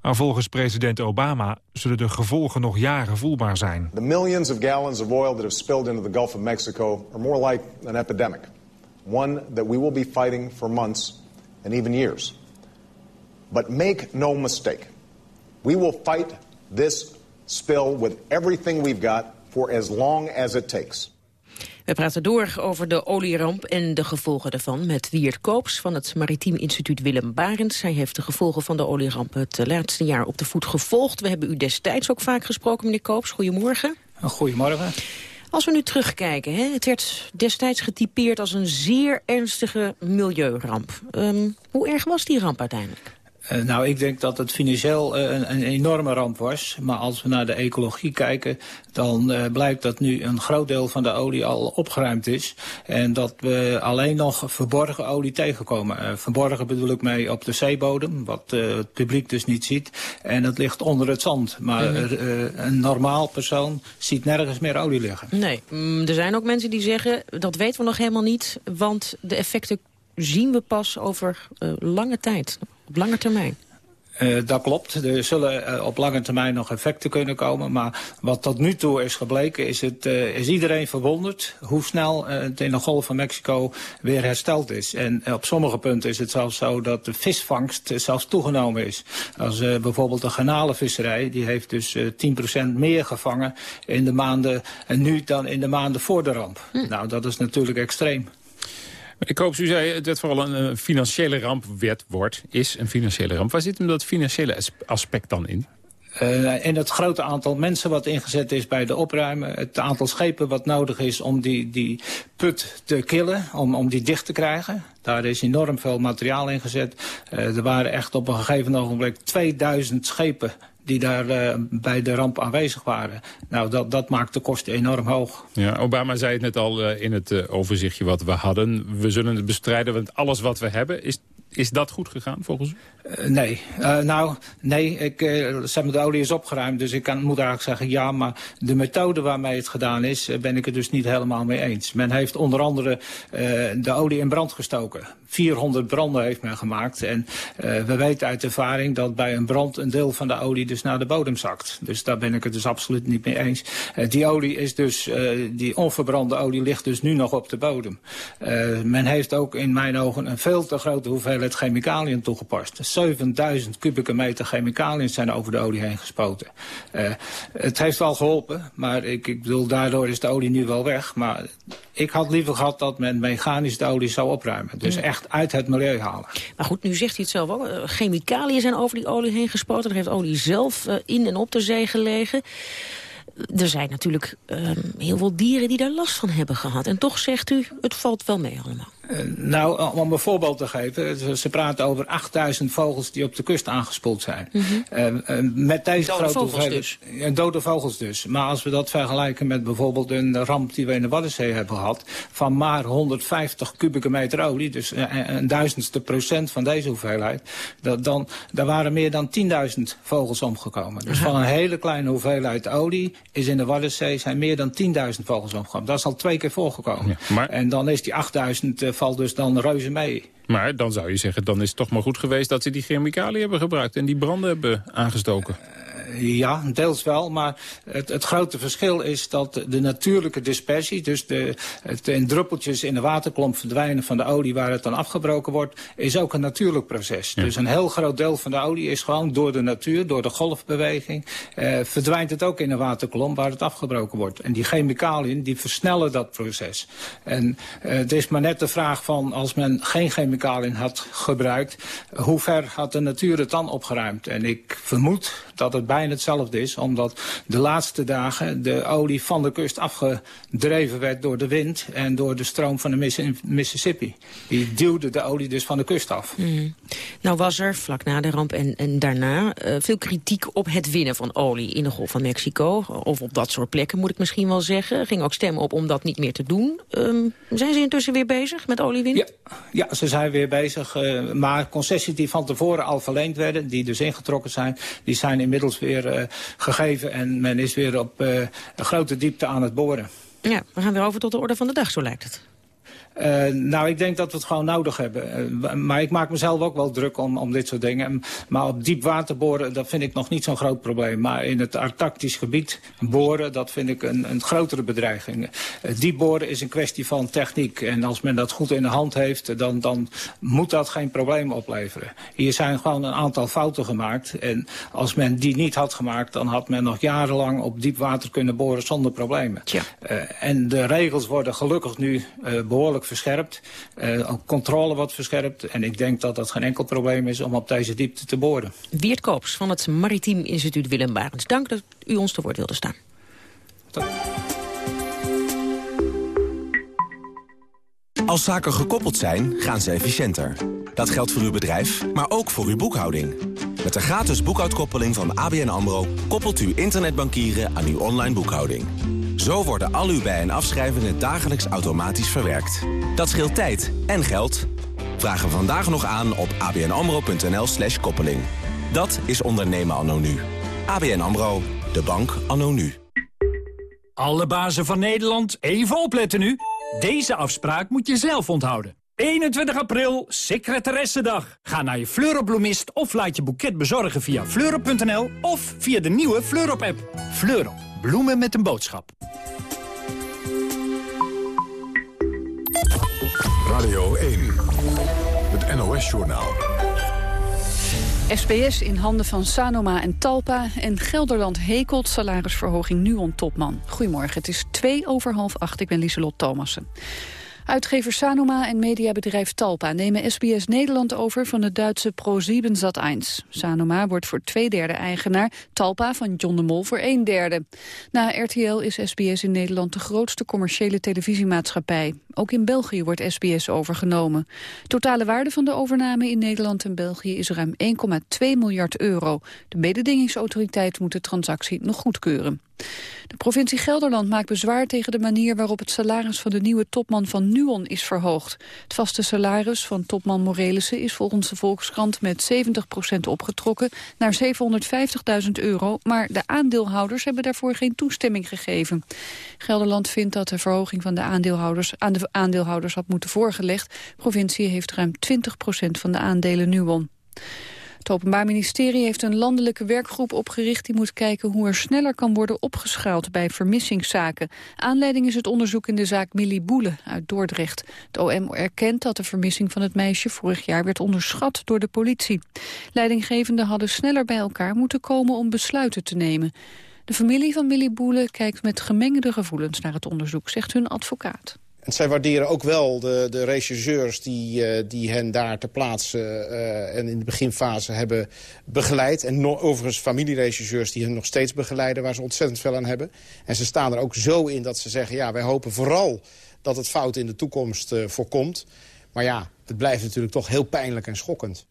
Maar volgens president Obama zullen de gevolgen nog jaren voelbaar zijn. The millions of gallons of oil that have spilled into the Gulf of Mexico are more like an epidemic. One that we will be fighting for months and even years. But make no mistake. We will fight this spill with everything we've got for as long as it takes. We praten door over de olieramp en de gevolgen daarvan met Wiert Koops van het Maritiem Instituut Willem Barends. Hij heeft de gevolgen van de olieramp het laatste jaar op de voet gevolgd. We hebben u destijds ook vaak gesproken, meneer Koops. Goedemorgen. Goedemorgen. Als we nu terugkijken, hè, het werd destijds getypeerd als een zeer ernstige milieuramp. Um, hoe erg was die ramp uiteindelijk? Uh, nou, ik denk dat het financieel uh, een, een, enorme ramp was. Maar als we naar de ecologie kijken, dan uh, blijkt dat nu een groot deel van de olie al opgeruimd is. En dat we alleen nog verborgen olie tegenkomen. verborgen bedoel ik mee op de zeebodem, wat het publiek dus niet ziet. En dat ligt onder het zand. Maar -hmm. een normaal persoon ziet nergens meer olie liggen. Nee, mm, er zijn ook mensen die zeggen, dat weten we nog helemaal niet. Want de effecten zien we pas over lange tijd op lange termijn? Uh, dat klopt. Er zullen uh, op lange termijn nog effecten kunnen komen. Maar wat tot nu toe is gebleken, is, het, uh, is iedereen verwonderd hoe snel het in de Golf van Mexico weer hersteld is. En op sommige punten is het zelfs zo dat de visvangst zelfs toegenomen is. Als bijvoorbeeld de garnalenvisserij, die heeft dus 10% meer gevangen in de maanden nu dan in de maanden voor de ramp. Hm. Nou, dat is natuurlijk extreem. Ik hoop, u zei, het werd vooral een financiële ramp, wordt, is een financiële ramp. Waar zit hem dat financiële aspect dan in? Uh, en het grote aantal mensen wat ingezet is bij de opruimen. Het aantal schepen wat nodig is om die, die put te killen, om, om die dicht te krijgen. Daar is enorm veel materiaal ingezet. Uh, er waren echt op een gegeven ogenblik 2000 schepen die daar uh, bij de ramp aanwezig waren. Nou, dat, dat maakt de kosten enorm hoog. Ja, Obama zei het net al in het overzichtje wat we hadden. We zullen het bestrijden, want alles wat we hebben... is is dat goed gegaan volgens u? Uh, nee. Uh, nou, nee. Ik, uh, de olie is opgeruimd, dus ik kan, moet eigenlijk zeggen ja. Maar de methode waarmee het gedaan is, ben ik het dus niet helemaal mee eens. Men heeft onder andere de olie in brand gestoken. 400 branden heeft men gemaakt. En we weten uit ervaring dat bij een brand een deel van de olie dus naar de bodem zakt. Dus daar ben ik het dus absoluut niet mee eens. die olie is dus, die onverbrande olie ligt dus nu nog op de bodem. men heeft ook in mijn ogen een veel te grote hoeveelheid chemicaliën toegepast. 7000 kubieke meter chemicaliën zijn over de olie heen gespoten. Uh, het heeft wel geholpen, maar ik, ik bedoel, daardoor is de olie nu wel weg. Maar ik had liever gehad dat men mechanisch de olie zou opruimen. Dus ja. echt uit het milieu halen. Maar goed, nu zegt hij het zelf wel. Chemicaliën zijn over die olie heen gespoten. Er heeft olie zelf uh, in en op de zee gelegen er zijn natuurlijk um, heel veel dieren die daar last van hebben gehad. En toch zegt u, het valt wel mee allemaal. Nou, om een voorbeeld te geven. Ze praten over 8000 vogels die op de kust aangespoeld zijn. Mm met deze dode grote vogels hoeveelheid- dus. Dode vogels dus. Maar als we dat vergelijken met bijvoorbeeld een ramp die we in de Waddenzee hebben gehad... van maar 150 kubieke meter olie, dus een, duizendste procent van deze hoeveelheid... Dat, dan, daar waren meer dan 10.000 vogels omgekomen. Dus van een hele kleine hoeveelheid olie is in de Waddenzee... zijn meer dan 10.000 vogels omgekomen. Dat is al twee keer voorgekomen. En dan is die 8000 eh, valt dus dan reuze mee. Maar dan zou je zeggen, dan is het toch maar goed geweest... dat ze die chemicaliën hebben gebruikt en die branden hebben aangestoken. Ja, deels wel, maar het, het grote verschil is dat de natuurlijke dispersie... dus de, het in druppeltjes in de waterklomp verdwijnen van de olie... waar het dan afgebroken wordt, is ook een natuurlijk proces. Dus een heel groot deel van de olie is gewoon door de natuur... door de golfbeweging, eh, verdwijnt het ook in de waterklomp... waar het afgebroken wordt. En die chemicaliën die versnellen dat proces. En eh, het is maar net de vraag van, als men geen chemicaliën had gebruikt... hoe ver had de natuur het dan opgeruimd? En ik vermoed dat het bijna hetzelfde is... omdat de laatste dagen de olie van de kust afgedreven werd door de wind... en door de stroom van de Missi- Mississippi. Die duwde de olie dus van de kust af. Mm. Nou was er, vlak na de ramp en, en daarna, eh, veel kritiek op het winnen van olie in de Golf van Mexico. Of op dat soort plekken, moet ik misschien wel zeggen. Er ging ook stemmen op om dat niet meer te doen. Ehm, zijn ze intussen weer bezig met olie winnen? Ja, ze zijn weer bezig. eh, maar concessies die van tevoren al verleend werden, die dus ingetrokken zijn... die zijn inmiddels weer eh, gegeven en men is weer op eh, grote diepte aan het boren. Ja, we gaan weer over tot de orde van de dag, zo lijkt het. Eh, nou, ik denk dat we het gewoon nodig hebben. Eh, maar ik maak mezelf ook wel druk om, om dit soort dingen. Maar op diep water boren, dat vind ik nog niet zo'n groot probleem. Maar in het Arctisch gebied boren, dat vind ik een, een grotere bedreiging. Eh, diep boren is een kwestie van techniek. En als men dat goed in de hand heeft, dan, dan moet dat geen probleem opleveren. Hier zijn gewoon een aantal fouten gemaakt. En als men die niet had gemaakt, dan had men nog jarenlang op diep water kunnen boren zonder problemen. Eh, en de regels worden gelukkig nu eh, behoorlijk verscherpt. Eh, ook controle wordt verscherpt. En ik denk dat dat geen enkel probleem is om op deze diepte te boren. Wiert Koops van het Maritiem Instituut Willem Barends. Dank dat u ons te woord wilde staan. Als zaken gekoppeld zijn, gaan ze efficiënter. Dat geldt voor uw bedrijf, maar ook voor uw boekhouding. Met de gratis boekhoudkoppeling van ABN AMRO... koppelt u internetbankieren aan uw online boekhouding. Zo worden al uw bij- en afschrijvingen dagelijks automatisch verwerkt. Dat scheelt tijd en geld. Vraag hem vandaag nog aan op abnamro.nl slash koppeling. Dat is ondernemen anno nu. ABN AMRO, de bank anno nu. Alle bazen van Nederland, even opletten nu. Deze afspraak moet je zelf onthouden. 21 april, secretaressendag. Ga naar je Fleurop-bloemist of laat je boeket bezorgen via fleurop.nl of via de nieuwe Fleurop-app. Fleurop, bloemen met een boodschap. Radio 1, het NOS-journaal. SBS in handen van Sanoma en Talpa en Gelderland hekelt salarisverhoging Nuon-topman. Goedemorgen, het is twee over half acht. Ik ben Lieselot Thomassen. Uitgever Sanoma en mediabedrijf Talpa nemen SBS Nederland over van de Duitse ProSieben Sat1. Sanoma wordt voor twee derde eigenaar, Talpa van John de Mol voor een derde. Na RTL is SBS in Nederland de grootste commerciële televisiemaatschappij. Ook in België wordt SBS overgenomen. Totale waarde van de overname in Nederland en België is ruim 1,2 miljard euro. De mededingingsautoriteit moet de transactie nog goedkeuren. De provincie Gelderland maakt bezwaar tegen de manier waarop het salaris van de nieuwe topman van Nuon is verhoogd. Het vaste salaris van topman Morelissen is volgens de Volkskrant met 70% opgetrokken naar 750.000 euro, maar de aandeelhouders hebben daarvoor geen toestemming gegeven. Gelderland vindt dat de verhoging van de aandeelhouders aan de aandeelhouders had moeten voorgelegd. De provincie heeft ruim 20% van de aandelen Nuon. Het Openbaar Ministerie heeft een landelijke werkgroep opgericht... die moet kijken hoe er sneller kan worden opgeschaald bij vermissingszaken. Aanleiding is het onderzoek in de zaak Millie Boele uit Dordrecht. Het OM erkent dat de vermissing van het meisje vorig jaar werd onderschat door de politie. Leidinggevenden hadden sneller bij elkaar moeten komen om besluiten te nemen. De familie van Millie Boele kijkt met gemengde gevoelens naar het onderzoek, zegt hun advocaat. En zij waarderen ook wel de, de regisseurs die, uh, die hen daar ter plaatse uh, en in de beginfase hebben begeleid. En overigens familieregisseurs die hen nog steeds begeleiden, waar ze ontzettend veel aan hebben. En ze staan er ook zo in dat ze zeggen, ja, wij hopen vooral dat het fout in de toekomst uh, voorkomt. Maar ja, het blijft natuurlijk toch heel pijnlijk en schokkend.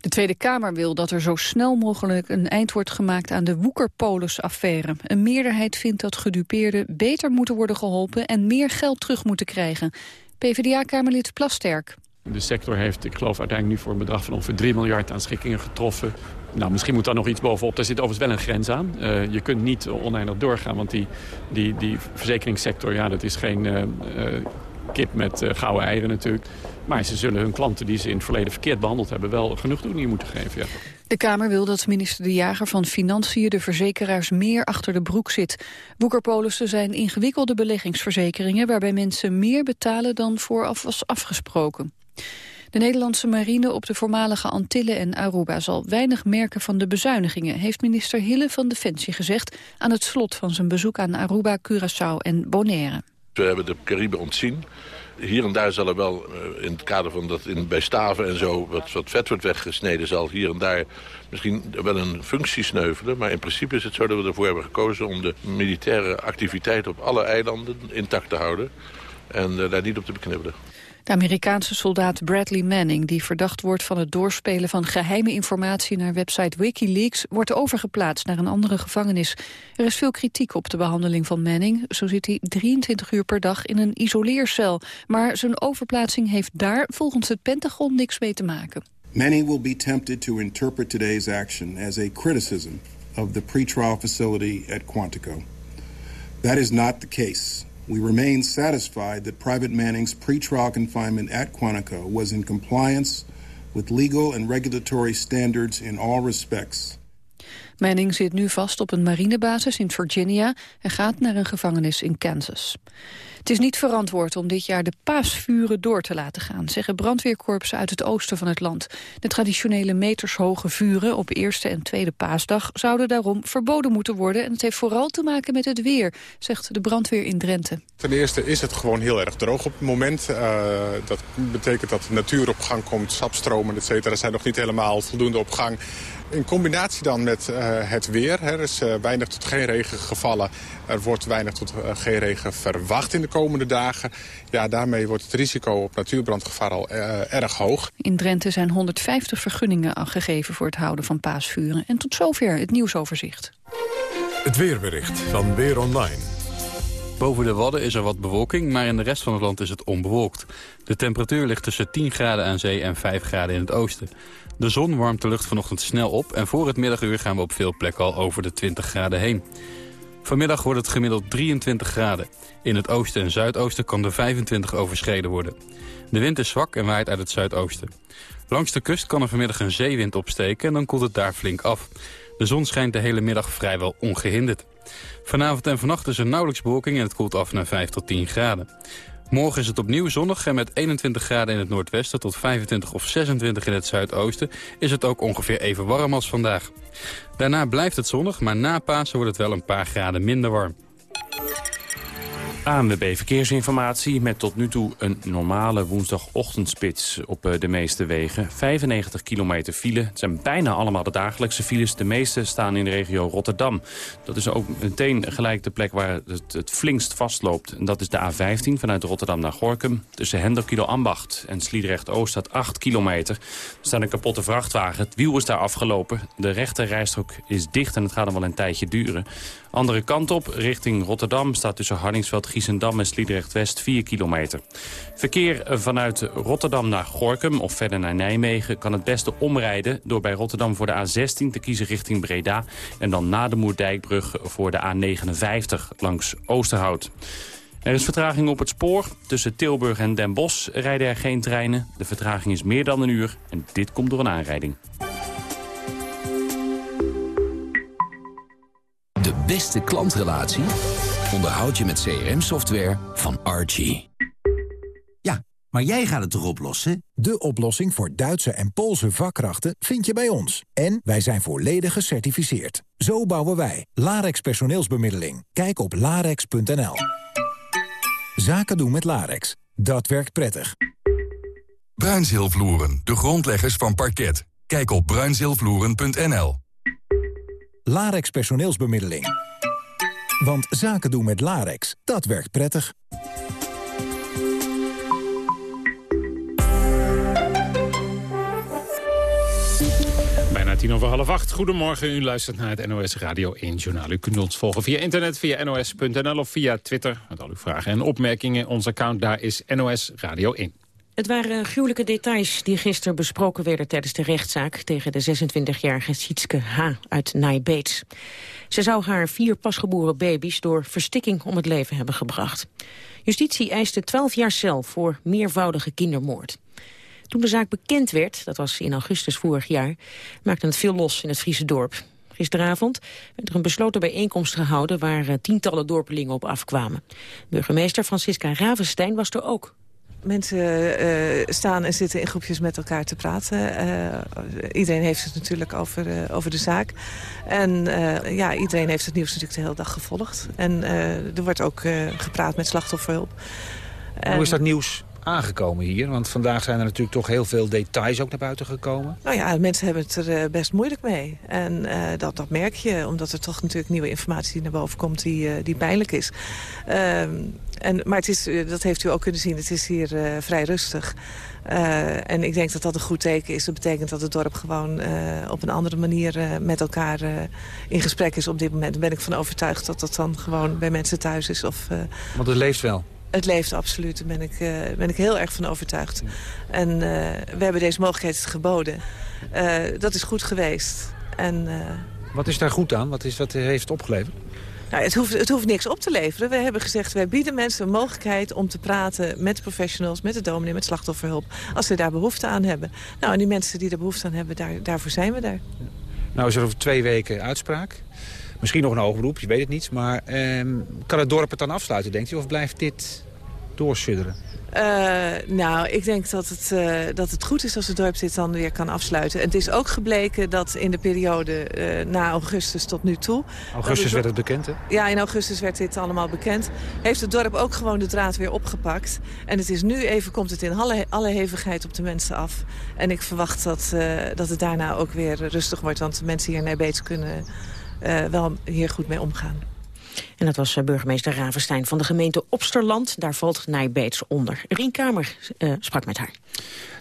De Tweede Kamer wil dat er zo snel mogelijk een eind wordt gemaakt aan de Woekerpolis-affaire. Een meerderheid vindt dat gedupeerden beter moeten worden geholpen en meer geld terug moeten krijgen. PvdA-kamerlid Plasterk. De sector heeft, ik geloof uiteindelijk nu voor een bedrag van ongeveer 3 miljard aan schikkingen getroffen. Nou, misschien moet daar nog iets bovenop. Daar zit overigens wel een grens aan. Uh, je kunt niet oneindig doorgaan, want die, die, die verzekeringssector, ja, dat is geen uh, uh, kip met gouden eieren natuurlijk. Maar ze zullen hun klanten die ze in het verleden verkeerd behandeld hebben... wel genoegdoening moeten geven. Ja. De Kamer wil dat minister De Jager van Financiën de verzekeraars meer achter de broek zit. Woekerpolissen zijn ingewikkelde beleggingsverzekeringen... waarbij mensen meer betalen dan vooraf was afgesproken. De Nederlandse marine op de voormalige Antillen en Aruba zal weinig merken van de bezuinigingen, heeft minister Hille van Defensie gezegd aan het slot van zijn bezoek aan Aruba, Curaçao en Bonaire. We hebben de Cariben ontzien. Hier en daar zal er wel, eh, in het kader van dat in, bij staven en zo... Wat, vet wordt weggesneden, zal hier en daar misschien wel een functie sneuvelen. Maar in principe is het zo dat we ervoor hebben gekozen... om de militaire activiteit op alle eilanden intact te houden. En uh, daar niet op te beknibbelen. De Amerikaanse soldaat Bradley Manning, die verdacht wordt van het doorspelen van geheime informatie naar website Wikileaks, wordt overgeplaatst naar een andere gevangenis. Er is veel kritiek op de behandeling van Manning. Zo zit hij 23 uur per dag in een isoleercel. Maar zijn overplaatsing heeft daar volgens het Pentagon niks mee te maken. Many will be tempted to interpret today's action as a criticism of the pretrial facility at Quantico. That is not the case. We remain satisfied that Private Manning's pretrial confinement at Quantico was in compliance with legal and regulatory standards in all respects. Manning zit nu vast op een marinebasis in Virginia en gaat naar een gevangenis in Kansas. Het is niet verantwoord om dit jaar de paasvuren door te laten gaan, zeggen brandweerkorpsen uit het oosten van het land. De traditionele metershoge vuren op eerste en tweede paasdag zouden daarom verboden moeten worden. En het heeft vooral te maken met het weer, zegt de brandweer in Drenthe. Ten eerste is het gewoon heel erg droog op het moment. Uh, dat betekent dat de natuur op gang komt, sapstromen, et cetera, zijn nog niet helemaal voldoende op gang. In combinatie dan met uh, het weer. Hè, er is uh, weinig tot geen regen gevallen. Er wordt weinig tot uh, geen regen verwacht in de komende dagen. Ja, daarmee wordt het risico op natuurbrandgevaar al erg hoog. In Drenthe zijn 150 vergunningen gegeven voor het houden van paasvuren. En tot zover het nieuwsoverzicht. Het weerbericht van Weer Online. Boven de Wadden is er wat bewolking, maar in de rest van het land is het onbewolkt. De temperatuur ligt tussen 10 graden aan zee en 5 graden in het oosten. De zon warmt de lucht vanochtend snel op en voor het middaguur gaan we op veel plekken al over de 20 graden heen. Vanmiddag wordt het gemiddeld 23 graden. In het oosten en zuidoosten kan de 25 overschreden worden. De wind is zwak en waait uit het zuidoosten. Langs de kust kan er vanmiddag een zeewind opsteken en dan koelt het daar flink af. De zon schijnt de hele middag vrijwel ongehinderd. Vanavond en vannacht is er nauwelijks bewolking en het koelt af naar 5 tot 10 graden. Morgen is het opnieuw zonnig en met 21 graden in het noordwesten tot 25 of 26 in het zuidoosten is het ook ongeveer even warm als vandaag. Daarna blijft het zonnig, maar na Pasen wordt het wel een paar graden minder warm. ANWB Verkeersinformatie met tot nu toe een normale woensdagochtendspits op eh, de meeste wegen. 95 kilometer file. Het zijn bijna allemaal de dagelijkse files. De meeste staan in de regio Rotterdam. Dat is ook meteen gelijk de plek waar het, het flinkst vastloopt. Dat is de A15 vanuit Rotterdam naar Gorkum. Tussen Henderkilo Ambacht en Sliedrecht-Oost staat 8 kilometer. Er staat een kapotte vrachtwagen. Het wiel is daar afgelopen. De rechte rijstrook is dicht en het gaat dan wel een tijdje duren. Andere kant op, richting Rotterdam, staat tussen Hardingsveld, Giesendam en Sliedrecht-West 4 kilometer. Verkeer vanuit Rotterdam naar Gorkum of verder naar Nijmegen kan het beste omrijden door bij Rotterdam voor de A16 te kiezen richting Breda en dan na de Moerdijkbrug voor de A59 langs Oosterhout. Er is vertraging op het spoor. Tussen Tilburg en Den Bosch rijden er geen treinen. De vertraging is meer dan een uur en dit komt door een aanrijding. De beste klantrelatie onderhoud je met CRM-software van Archie. Ja, maar jij gaat het toch oplossen? De oplossing voor Duitse en Poolse vakkrachten vind je bij ons. En wij zijn volledig gecertificeerd. Zo bouwen wij. Larex personeelsbemiddeling. Kijk op larex.nl. Zaken doen met Larex. Dat werkt prettig. Bruinzeelvloeren, de grondleggers van parket. Kijk op bruinzeelvloeren.nl. Larex personeelsbemiddeling. Want zaken doen met Larex, dat werkt prettig. Bijna tien over half acht. Goedemorgen, u luistert naar het NOS Radio 1 Journaal. U kunt ons volgen via internet, via nos.nl of via Twitter. Met al uw vragen en opmerkingen. Ons account daar is NOS Radio 1. Het waren gruwelijke details die gisteren besproken werden tijdens de rechtszaak tegen de 26-jarige Sietske H. uit Nijbeets. Ze zou haar vier pasgeboren baby's door verstikking om het leven hebben gebracht. Justitie eiste 12 jaar cel voor meervoudige kindermoord. Toen de zaak bekend werd, dat was in augustus vorig jaar, maakte het veel los in het Friese dorp. Gisteravond werd er een besloten bijeenkomst gehouden waar eh, tientallen dorpelingen op afkwamen. Burgemeester Francisca Ravenstein was er ook. Mensen uh, staan en zitten in groepjes met elkaar te praten. Uh, iedereen heeft het natuurlijk over, uh, over de zaak. En ja, iedereen heeft het nieuws natuurlijk de hele dag gevolgd. En er wordt ook gepraat met slachtofferhulp. Hoe is dat nieuws aangekomen hier? Want vandaag zijn er natuurlijk toch heel veel details ook naar buiten gekomen. Nou ja, mensen hebben het er best moeilijk mee. En uh, dat, dat merk je, omdat er toch natuurlijk nieuwe informatie naar boven komt die, uh, die pijnlijk is. Uh, en, maar het is, dat heeft u ook kunnen zien, het is hier vrij rustig. en ik denk dat dat een goed teken is. Dat betekent dat het dorp gewoon op een andere manier met elkaar in gesprek is op dit moment. Daar ben ik van overtuigd dat dat dan gewoon bij mensen thuis is. Of, Want het leeft wel? Het leeft absoluut, daar ben ik, uh, ben ik heel erg van overtuigd. En uh, we hebben deze mogelijkheid geboden. Uh, dat is goed geweest. En, wat is daar goed aan? Wat, is, wat heeft het opgeleverd? Nou, het, hoeft, het hoeft niks op te leveren. We hebben gezegd, wij bieden mensen een mogelijkheid om te praten met professionals, met de dominee, met slachtofferhulp, als ze daar behoefte aan hebben. Nou, en die mensen die er behoefte aan hebben, daar, daarvoor zijn we daar. Nou is er over twee weken uitspraak. Misschien nog een hoog beroep, je weet het niet. Maar ehm, kan het dorp het dan afsluiten, denkt u? Of blijft dit doorsudderen? Uh, nou, ik denk dat het, uh, dat het goed is als het dorp dit dan weer kan afsluiten. Het is ook gebleken dat in de periode uh, na augustus tot nu toe... Augustus werd het bekend, hè? Ja, in augustus werd dit allemaal bekend. Heeft het dorp ook gewoon de draad weer opgepakt. En het is nu even, komt het in alle, alle hevigheid op de mensen af. En ik verwacht dat, dat het daarna ook weer rustig wordt. Want de mensen hier naar Beets kunnen wel hier goed mee omgaan. En dat was burgemeester Ravenstein van de gemeente Opsterland. Daar valt Nijbeets onder. Rien Kamer uh, sprak met haar.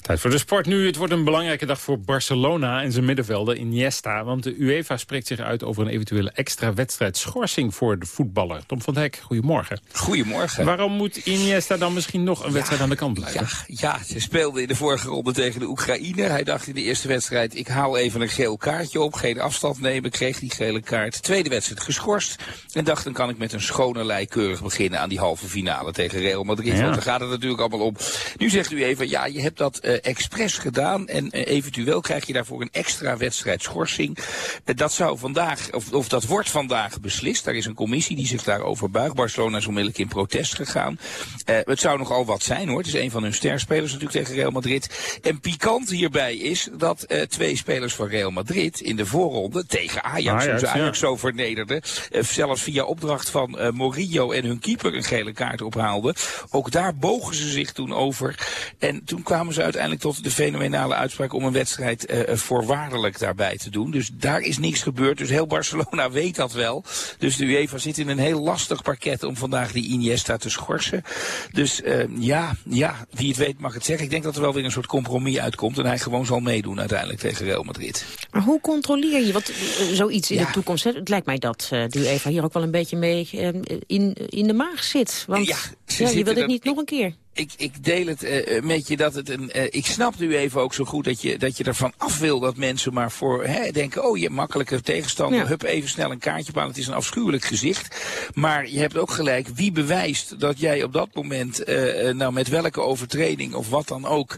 Tijd voor de sport nu. Het wordt een belangrijke dag voor Barcelona en zijn middenvelder Iniesta. Want de UEFA spreekt zich uit over een eventuele extra wedstrijd schorsing voor de voetballer. Tom van Hek, goedemorgen. Goedemorgen. Waarom moet Iniesta dan misschien nog een wedstrijd aan de kant blijven? Ja, ja, ze speelde in de vorige ronde tegen de Oekraïne. Hij dacht in de eerste wedstrijd, ik haal even een geel kaartje op. Geen afstand nemen, kreeg die gele kaart. Tweede wedstrijd geschorst. En dacht, dan kan ik met een schone lei keurig beginnen aan die halve finale tegen Real Madrid. Ja. Want daar gaat het natuurlijk allemaal om. Nu zegt u even, ja, je hebt dat uh, expres gedaan. En uh, eventueel krijg je daarvoor een extra wedstrijd schorsing. Uh, dat zou vandaag, of, of dat wordt vandaag beslist. Daar is een commissie die zich daarover buigt. Barcelona is onmiddellijk in protest gegaan. het zou nogal wat zijn hoor. Het is een van hun sterspelers natuurlijk tegen Real Madrid. En pikant hierbij is dat twee spelers van Real Madrid in de voorronde tegen Ajax, Ajax, Ajax ja. zo vernederde. zelfs via opdracht van uh, Morillo en hun keeper een gele kaart ophaalden. Ook daar bogen ze zich toen over. En toen kwamen ze uiteindelijk tot de fenomenale uitspraak om een wedstrijd uh, voorwaardelijk daarbij te doen. Dus daar is niks gebeurd. Dus heel Barcelona weet dat wel. Dus de UEFA zit in een heel lastig parket om vandaag die Iniesta te schorsen. Dus uh, ja, ja, wie het weet mag het zeggen. Ik denk dat er wel weer een soort compromis uitkomt en hij gewoon zal meedoen uiteindelijk tegen Real Madrid. Maar hoe controleer je wat, zoiets in ja. de toekomst? Hè? Het lijkt mij dat de UEFA hier ook wel een beetje mee in, in de maag zit. Want ja, ja, je wil dit niet nog een keer ik, ik deel het uh, met je dat het een. Uh, ik snap nu even ook zo goed dat je, dat je ervan af wil dat mensen maar voor hè, denken: oh, je makkelijke tegenstander, ja. hup, even snel een kaartje baan. Het is een afschuwelijk gezicht. Maar je hebt ook gelijk, wie bewijst dat jij op dat moment, uh, nou met welke overtreding of wat dan ook,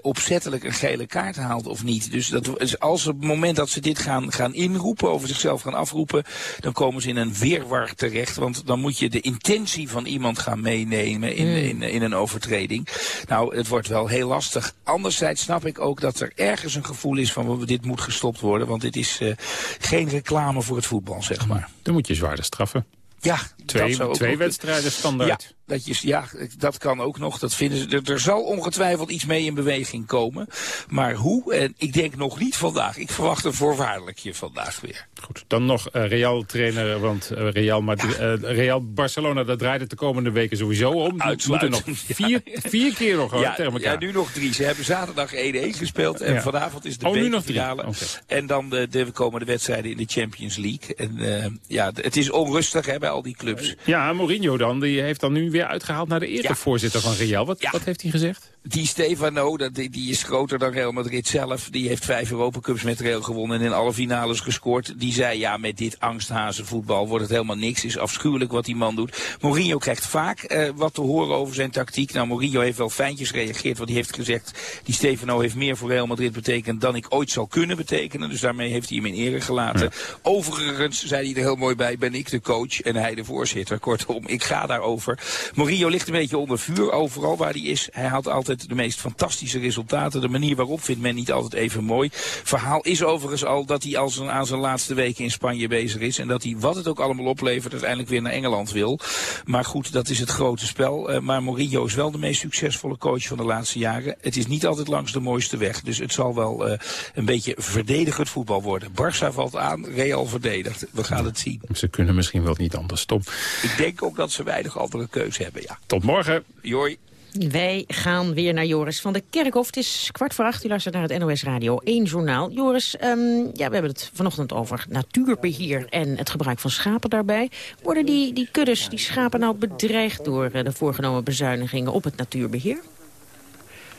opzettelijk een gele kaart haalt of niet. Dus dat, als op het moment dat ze dit gaan, gaan inroepen, over zichzelf gaan afroepen, dan komen ze in een weerwar terecht. Want dan moet je de intentie van iemand gaan meenemen in, mm. in, in een overtreding overtreding. Nou, het wordt wel heel lastig. Anderzijds snap ik ook dat er ergens een gevoel is van dit moet gestopt worden. Want dit is uh, geen reclame voor het voetbal, zeg maar. Dan moet je zwaarder straffen. Ja, Twee, dat zou ook twee wedstrijden standaard. Ja, dat, je, ja, dat kan ook nog. Dat vinden ze, er, er zal ongetwijfeld iets mee in beweging komen. Maar hoe? En ik denk nog niet vandaag. Ik verwacht een voorwaardelijkje vandaag weer. Goed, dan nog eh, Real trainer, want eh, Real, Madri- eh, Real Barcelona, dat draait het de komende weken sowieso om. Die moeten nog vier, vier keer nog Ja, tegen elkaar. ja, nu nog drie. Ze hebben zaterdag 1-1 gespeeld. En Ja. vanavond is de Oh, nu nog drie. bekerfinale. Oké. En dan de, de komende wedstrijden in de Champions League. En ja, het is onrustig hè, bij al die clubs. Ja, Mourinho dan, die heeft dan nu weer uitgehaald naar de erevoorzitter van Real. Wat, wat heeft hij gezegd? Die Stefano, dat, die, is groter dan Real Madrid zelf. Die heeft vijf Europa Cups met Real gewonnen en in alle finales gescoord. Die zei, ja, met dit angsthazenvoetbal wordt het helemaal niks. is afschuwelijk wat die man doet. Mourinho krijgt vaak eh, wat te horen over zijn tactiek. Nou, Mourinho heeft wel fijntjes gereageerd, want die heeft gezegd... die Stefano heeft meer voor Real Madrid betekend dan ik ooit zal kunnen betekenen. Dus daarmee heeft hij hem in ere gelaten. Overigens, zei hij er heel mooi bij, ben ik de coach en hij de voorzitter. Kortom, ik ga daarover. Mourinho ligt een beetje onder vuur overal waar hij is. Hij haalt altijd de meest fantastische resultaten. De manier waarop vindt men niet altijd even mooi. Verhaal is overigens al dat hij al zijn, aan zijn laatste weken in Spanje bezig is. En dat hij, wat het ook allemaal oplevert, uiteindelijk weer naar Engeland wil. Maar goed, dat is het grote spel. Eh, maar Mourinho is wel de meest succesvolle coach van de laatste jaren. Het is niet altijd langs de mooiste weg. Dus het zal wel eh, een beetje verdedigend voetbal worden. Barça valt aan, Real verdedigt. We gaan het zien. Ze kunnen misschien wel niet anders. Tom. Ik denk ook dat ze weinig andere keuze hebben, ja. Tot morgen. Joi. Wij gaan weer naar Joris van de Kerkhof. Het is kwart voor acht. U luistert naar het NOS Radio 1 journaal. Joris, ehm, ja, we hebben het vanochtend over natuurbeheer en het gebruik van schapen daarbij. Worden die, die kuddes, die schapen nou bedreigd door eh, de voorgenomen bezuinigingen op het natuurbeheer?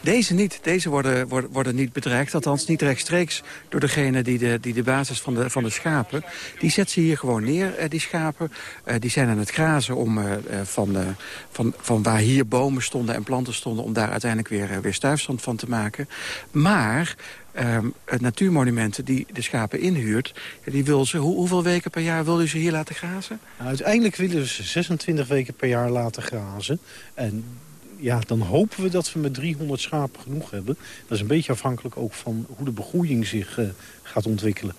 Deze niet. Deze worden, worden, worden niet bedreigd. Althans niet rechtstreeks door degene die de, die de basis van de, van de schapen. Die zetten ze hier gewoon neer, eh, die schapen. Eh, die zijn aan het grazen om, eh, van, van, van waar hier bomen stonden en planten stonden... om daar uiteindelijk weer, weer stuifstand van te maken. Maar ehm, het natuurmonument die de schapen inhuurt... die wil ze, hoe, hoeveel weken per jaar wil u ze hier laten grazen? Nou, uiteindelijk willen ze 26 weken per jaar laten grazen. En ja, dan hopen we dat we met 300 schapen genoeg hebben. Dat is een beetje afhankelijk ook van hoe de begroeiing zich eh, gaat ontwikkelen.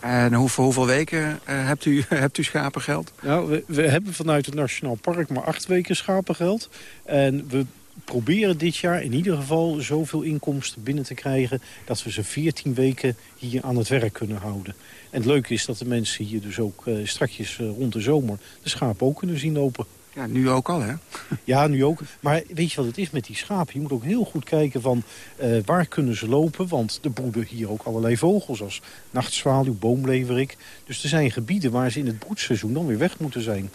En hoe, voor hoeveel weken eh, hebt, u, hebt u schapengeld? Nou, we, we hebben vanuit het Nationaal Park maar acht weken schapengeld. En we proberen dit jaar in ieder geval zoveel inkomsten binnen te krijgen... dat we ze 14 weken hier aan het werk kunnen houden. En het leuke is dat de mensen hier dus ook eh, strakjes rond de zomer... de schapen ook kunnen zien lopen. Ja, nu ook al, hè? Ja, nu ook. Maar weet je wat het is met die schapen? Je moet ook heel goed kijken van eh, waar kunnen ze lopen. Want er broeden hier ook allerlei vogels als nachtzwaluw, boomleverik. Dus er zijn gebieden waar ze in het broedseizoen dan weer weg moeten zijn.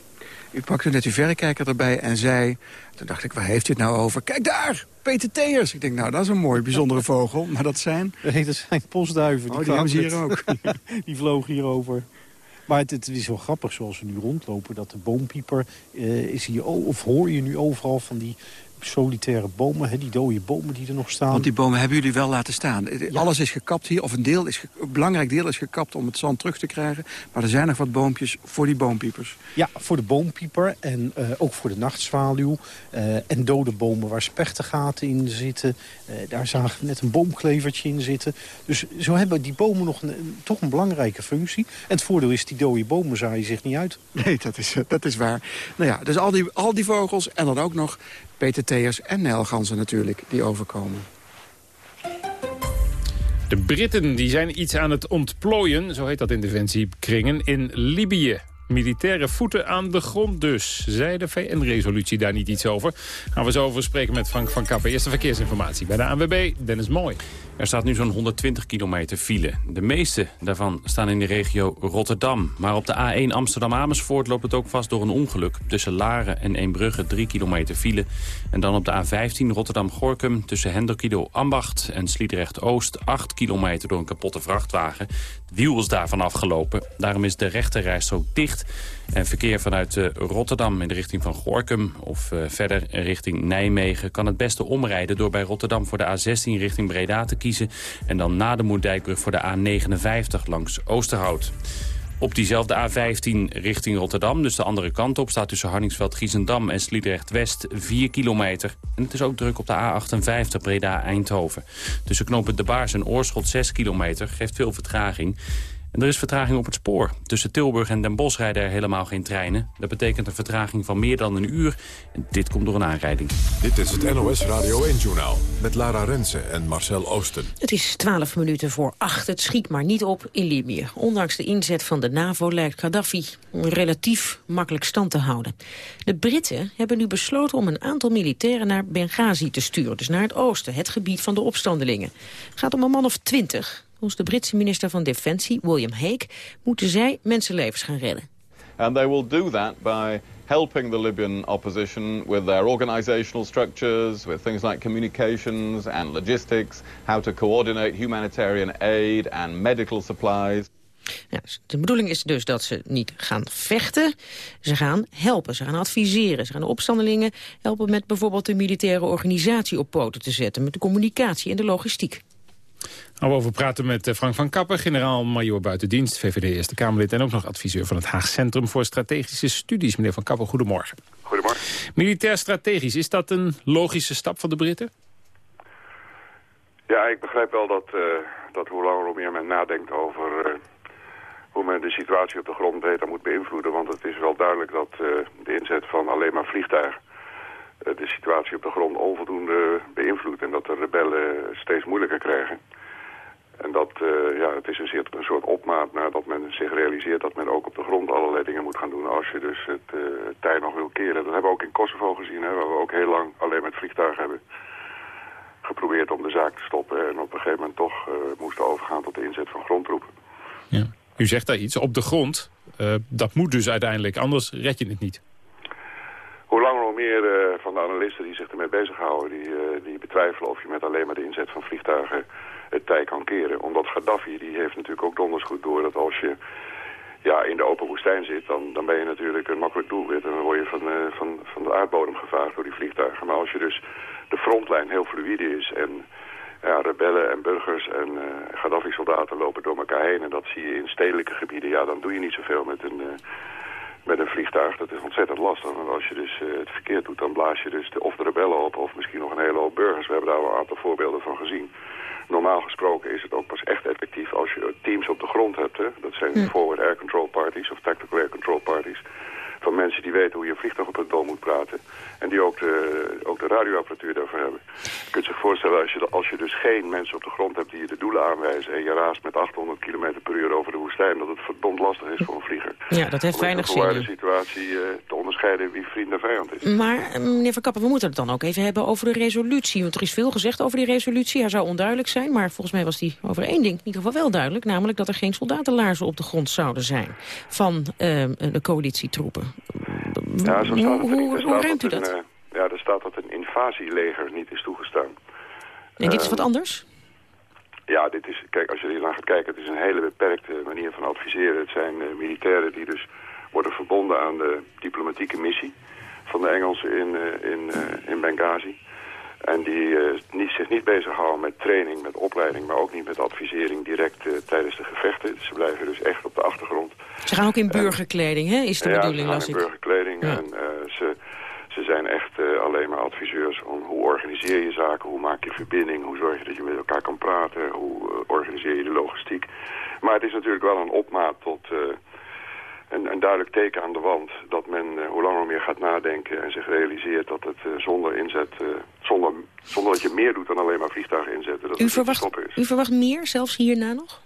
U pakte net uw verrekijker erbij en zei... Toen dacht ik, waar heeft u het nou over? Kijk daar, Peter Theers. Ik denk, nou, dat is een mooi, bijzondere vogel. Maar dat zijn... Nee, dat zijn postduiven. Oh, die hebben ze hier ook. die vlogen hier over. Maar het, het is wel grappig zoals we nu rondlopen. Dat de boompieper eh, is hier... Of hoor je nu overal van die solitaire bomen. Hè, die dode bomen die er nog staan. Want die bomen hebben jullie wel laten staan. Alles is gekapt hier, of een, deel is een belangrijk deel is gekapt om het zand terug te krijgen. Maar er zijn nog wat boompjes voor die boompiepers. Ja, voor de boompieper en eh, ook voor de nachtzwaluw. eh, en dode bomen waar spechtengaten in zitten. Eh, daar zagen we net een boomklevertje in zitten. Dus zo hebben die bomen nog een, toch een belangrijke functie. En het voordeel is, die dode bomen zaaien zich niet uit. Nee, dat is, dat is waar. Nou ja, dus al die, al die vogels en dan ook nog Peter Theers en Nijlganzen natuurlijk, die overkomen. De Britten die zijn iets aan het ontplooien, zo heet dat in defensiekringen, in Libië. Militaire voeten aan de grond dus. Zei de VN-resolutie daar niet iets over? Gaan we zo over spreken met Frank van Kappen. Eerste verkeersinformatie bij de ANWB, Dennis Mooi. Er staat nu zo'n 120 kilometer file. De meeste daarvan staan in de regio Rotterdam. Maar op de A1 Amsterdam-Amersfoort loopt het ook vast door een ongeluk. Tussen Laren en Eembrugge 3 kilometer file. En dan op de A15 Rotterdam-Gorkum tussen Henderkido-Ambacht en Sliedrecht-Oost 8 kilometer door een kapotte vrachtwagen. Het wiel is daarvan afgelopen. Daarom is de rechterrijstrook dicht. En verkeer vanuit eh, Rotterdam in de richting van Gorkum of eh, verder richting Nijmegen... kan het beste omrijden door bij Rotterdam voor de A16 richting Breda te kiezen... en dan na de Moerdijkbrug voor de A59 langs Oosterhout. Op diezelfde A15 richting Rotterdam, dus de andere kant op... staat tussen Harningsveld, Giesendam en Sliedrecht-West 4 kilometer. En het is ook druk op de A58 Breda-Eindhoven. Tussen knopen De Baars en Oorschot 6 kilometer geeft veel vertraging. En er is vertraging op het spoor. Tussen Tilburg en Den Bosch rijden er helemaal geen treinen. Dat betekent een vertraging van meer dan een uur. En dit komt door een aanrijding. Dit is het NOS Radio 1-journaal met Lara Rensen en Marcel Oosten. Het is 12 minuten voor 8. Het schiet maar niet op in Libië. Ondanks de inzet van de NAVO lijkt Gaddafi relatief makkelijk stand te houden. De Britten hebben nu besloten om een aantal militairen naar Benghazi te sturen. Dus naar het oosten, het gebied van de opstandelingen. Het gaat om een man of twintig. Volgens de Britse minister van Defensie, William Hague, moeten zij mensenlevens gaan redden. And they will do that by helping the Libyan opposition with their organizational structures, with things like communications and logistics, how to coordinate humanitarian aid and medical supplies. Ja, dus de bedoeling is dus dat ze niet gaan vechten. Ze gaan helpen, ze gaan adviseren. Ze gaan de opstandelingen helpen met bijvoorbeeld de militaire organisatie op poten te zetten. Met de communicatie en de logistiek. Gaan we over praten met eh, Frank van Kappen, generaal-major buitendienst, VVD Eerste Kamerlid en ook nog adviseur van het Haag Centrum voor Strategische Studies. Meneer van Kappen, goedemorgen. Goedemorgen. Militair strategisch, is dat een logische stap van de Britten? Ja, ik begrijp wel dat, uh, dat hoe langer hoe meer men nadenkt over uh, hoe men de situatie op de grond beter moet beïnvloeden. Want het is wel duidelijk dat uh, de inzet van alleen maar vliegtuigen de situatie op de grond onvoldoende beïnvloedt. En dat de rebellen steeds moeilijker krijgen. En dat, uh, ja, het is een soort, een soort opmaat nadat men zich realiseert dat men ook op de grond allerlei dingen moet gaan doen als je dus het uh, tij nog wil keren. Dat hebben we ook in Kosovo gezien, hè, waar we ook heel lang alleen met vliegtuigen hebben geprobeerd om de zaak te stoppen. En op een gegeven moment toch uh, moesten overgaan tot de inzet van grondtroepen. Ja. U zegt daar iets, op de grond, dat moet dus uiteindelijk, anders red je het niet. Hoe langer hoe meer van de analisten die zich ermee bezighouden, die, die betwijfelen of je met alleen maar de inzet van vliegtuigen het tij kan keren. Omdat Gaddafi, die heeft natuurlijk ook donders goed door dat als je ja, in de open woestijn zit, dan, dan ben je natuurlijk een makkelijk doelwit. En dan word je van, uh, van, van de aardbodem gevaagd door die vliegtuigen. Maar als je dus de frontlijn heel fluide is en ja, rebellen en burgers en uh, Gaddafi-soldaten lopen door elkaar heen. En dat zie je in stedelijke gebieden. Ja, dan doe je niet zoveel met een, uh, met een vliegtuig. Dat is ontzettend lastig. Want als je dus het verkeerd doet, dan blaas je dus de, of de rebellen op of misschien nog een hele hoop burgers. We hebben daar wel een aantal voorbeelden van gezien normaal gesproken is het ook pas echt effectief als je teams op de grond hebt. Hè? Dat zijn hm. forward air control parties of tactical air control parties. Van mensen die weten hoe je een vliegtuig op het dom moet praten. En die ook de, ook de radioapparatuur daarvoor hebben. Je kunt zich voorstellen als je, als je dus geen mensen op de grond hebt die je de doelen aanwijzen... en je raast met 800 km per uur over de woestijn... dat het verdomd lastig is voor een vlieger. Ja, dat heeft weinig zin. Om in de situatie uh, te onderscheiden wie vriend en vijand is. Maar meneer Van Kappen, we moeten het dan ook even hebben over de resolutie. Want er is veel gezegd over die resolutie. Hij zou onduidelijk zijn, maar volgens mij was die over één ding in ieder geval wel duidelijk. Namelijk dat er geen soldatenlaarzen op de grond zouden zijn van uh, de coalitietroepen. Ja, zo staat het hoe, hoe, hoe ruimt u dat? Een, uh, ja, er staat dat een invasieleger niet is toegestaan. En dit is wat anders? Ja, dit is, kijk, als je hier naar gaat kijken, het is een hele beperkte manier van adviseren. Het zijn uh, militairen die dus worden verbonden aan de diplomatieke missie van de Engelsen in, uh, in, uh, in Benghazi. En die uh, niet, zich niet bezighouden met training, met opleiding, maar ook niet met advisering direct uh, tijdens de gevechten. Ze blijven dus echt op de achtergrond. Ze gaan ook in burgerkleding, hè? Is de ja, bedoeling, ze las gaan ik. in burgerkleding Ja. en uh, ze, ze zijn echt alleen maar adviseurs om hoe organiseer je zaken, hoe maak je verbinding, hoe zorg je dat je met elkaar kan praten, hoe organiseer je de logistiek. Maar het is natuurlijk wel een opmaat tot een, een, duidelijk teken aan de wand dat men uh, hoe langer meer gaat nadenken en zich realiseert dat het uh, zonder inzet, uh, zonder, zonder dat je meer doet dan alleen maar vliegtuigen inzetten, dat U het verwacht, stop is. u verwacht meer, zelfs hierna nog?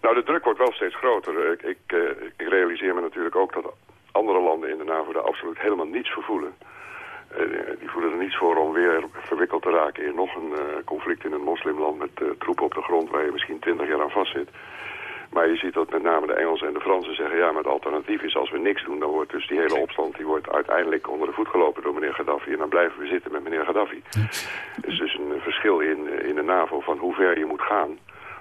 Nou, de druk wordt wel steeds groter. Ik, ik, ik realiseer me natuurlijk ook dat andere landen in de NAVO daar absoluut helemaal niets voor voelen. die voelen er niets voor om weer verwikkeld te raken in nog een conflict in een moslimland met troepen op de grond waar je misschien twintig jaar aan vastzit. Maar je ziet dat met name de Engelsen en de Fransen zeggen... ja, maar het alternatief is als we niks doen... dan wordt dus die hele opstand die wordt uiteindelijk onder de voet gelopen door meneer Gaddafi. En dan blijven we zitten met meneer Gaddafi. Er is dus een verschil in, in de NAVO van hoe ver je moet gaan...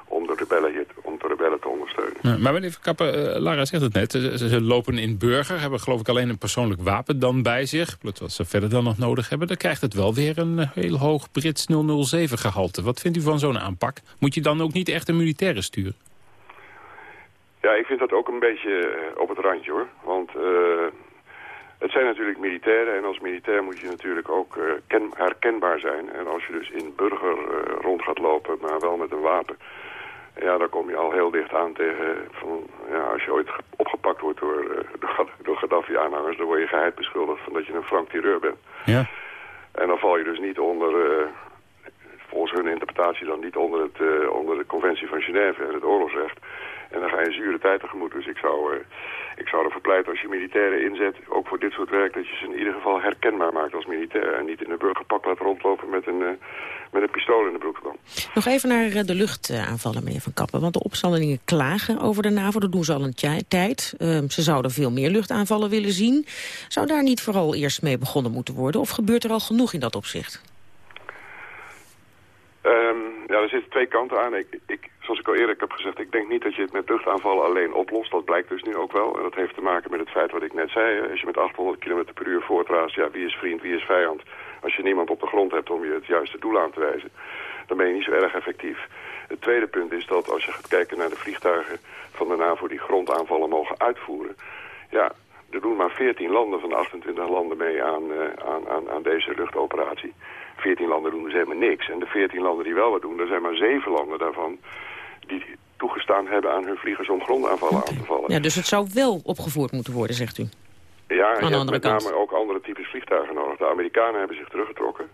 om de rebellen, om de rebellen te ondersteunen. Ja, maar meneer Kappen, uh, Lara zegt het net, ze, ze, lopen in burger... hebben geloof ik alleen een persoonlijk wapen dan bij zich... plus wat ze verder dan nog nodig hebben... dan krijgt het wel weer een heel hoog Brits 007 gehalte. Wat vindt u van zo'n aanpak? Moet je dan ook niet echt een militaire sturen? Ja, ik vind dat ook een beetje op het randje hoor. Want uh, het zijn natuurlijk militairen en als militair moet je natuurlijk ook uh, ken, herkenbaar zijn. En als je dus in burger uh, rond gaat lopen, maar wel met een wapen, Ja, dan kom je al heel dicht aan tegen... Van, ja, als je ooit opgepakt wordt door, door, door Gaddafi-aanhangers... dan word je geheid beschuldigd van dat je een franc-tireur bent. Ja. En dan val je dus niet onder... Volgens hun interpretatie dan niet onder, het, uh, onder de conventie van Genève en het oorlogsrecht. En dan ga je zure tijd tegemoet. Dus ik zou, uh, ik zou ervoor pleiten als je militairen inzet, ook voor dit soort werk, dat je ze in ieder geval herkenbaar maakt als militair. En niet in een burgerpak laat rondlopen met een, uh, met een pistool in de broek dan. Nog even naar de luchtaanvallen, meneer Van Kappen. Want de opstandelingen klagen over de NAVO. Dat doen ze al een tijd. Uh, ze zouden veel meer luchtaanvallen willen zien. Zou daar niet vooral eerst mee begonnen moeten worden? Of gebeurt er al genoeg in dat opzicht? Um, ja, er zitten twee kanten aan. Ik, ik, zoals ik al eerder heb gezegd, ik denk niet dat je het met luchtaanvallen alleen oplost. Dat blijkt dus nu ook wel. En dat heeft te maken met het feit wat ik net zei. Als je met 800 km per uur voortraast, ja, wie is vriend, wie is vijand? Als je niemand op de grond hebt om je het juiste doel aan te wijzen, dan ben je niet zo erg effectief. Het tweede punt is dat als je gaat kijken naar de vliegtuigen van de NAVO die grondaanvallen mogen uitvoeren. Ja, er doen maar 14 landen van de 28 landen mee aan, uh, aan, aan, aan deze luchtoperatie. 14 landen doen dus helemaal niks. En de 14 landen die wel wat doen, er zijn maar 7 landen daarvan die toegestaan hebben aan hun vliegers om grondaanvallen okay. aan te vallen. Ja, dus het zou wel opgevoerd moeten worden, zegt u? Ja, en je hebt met name ook andere types vliegtuigen nodig. De Amerikanen hebben zich teruggetrokken.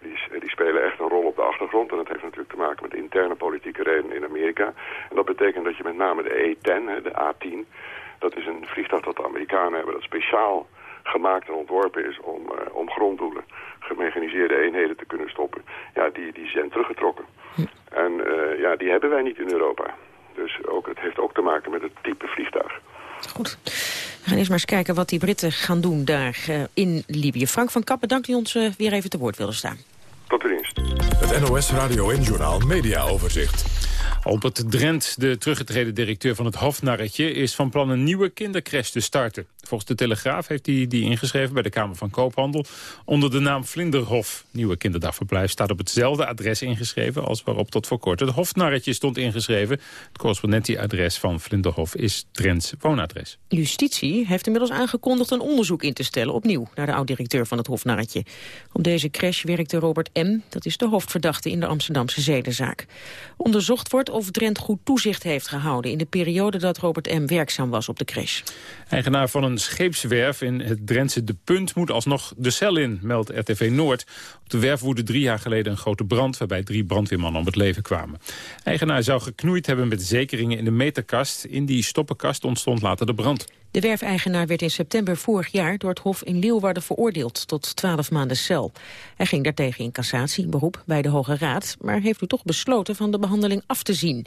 Die, die, spelen echt een rol op de achtergrond. En dat heeft natuurlijk te maken met interne politieke redenen in Amerika. En dat betekent dat je met name de E-10, de A-10... dat is een vliegtuig dat de Amerikanen hebben... dat speciaal gemaakt en ontworpen is om, uh, om gronddoelen, gemechaniseerde eenheden te kunnen stoppen. Ja, die, die zijn teruggetrokken. Hm. En uh, ja, die hebben wij niet in Europa. Dus ook, het heeft ook te maken met het type vliegtuig. Goed. We gaan eerst maar eens kijken wat die Britten gaan doen daar uh, in Libië. Frank van Kappen, dank u ons weer even te woord wilde staan. Tot de dienst. Het NOS Radio en Journaal Media Overzicht. Albert Drent, de teruggetreden directeur van het Hofnarretje... is van plan een nieuwe kindercrash te starten. Volgens de Telegraaf heeft hij die ingeschreven bij de Kamer van Koophandel... onder de naam Vlinderhof. Nieuwe kinderdagverblijf staat op hetzelfde adres ingeschreven... als waarop tot voor kort het Hofnarretje stond ingeschreven. Het correspondentieadres van Vlinderhof is Drents woonadres. Justitie heeft inmiddels aangekondigd een onderzoek in te stellen... opnieuw naar de oud-directeur van het Hofnarretje. Op deze crash werkte Robert M., dat is de hoofdverdachte in de Amsterdamse zedenzaak. Onderzocht wordt of Drent goed toezicht heeft gehouden... in de periode dat Robert M. werkzaam was op de crash. Eigenaar van een scheepswerf in het Drentse De Punt moet alsnog de cel in, meldt RTV Noord. Op de werf woedde drie jaar geleden een grote brand... waarbij drie brandweermannen om het leven kwamen. Eigenaar zou geknoeid hebben met zekeringen in de meterkast. In die stoppenkast ontstond later de brand. De werfeigenaar werd in september vorig jaar door het Hof in Leeuwarden veroordeeld tot 12 maanden cel. Hij ging daartegen in cassatie, beroep bij de Hoge Raad, maar heeft nu toch besloten van de behandeling af te zien.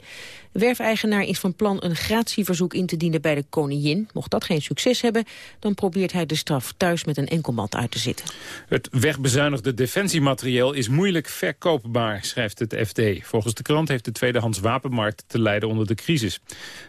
De werfeigenaar is van plan een gratieverzoek in te dienen bij de koningin. Mocht dat geen succes hebben, dan probeert hij de straf thuis met een enkelband uit te zitten. Het wegbezuinigde defensiematerieel is moeilijk verkoopbaar, schrijft het FD. Volgens de krant heeft de tweedehands wapenmarkt te lijden onder de crisis.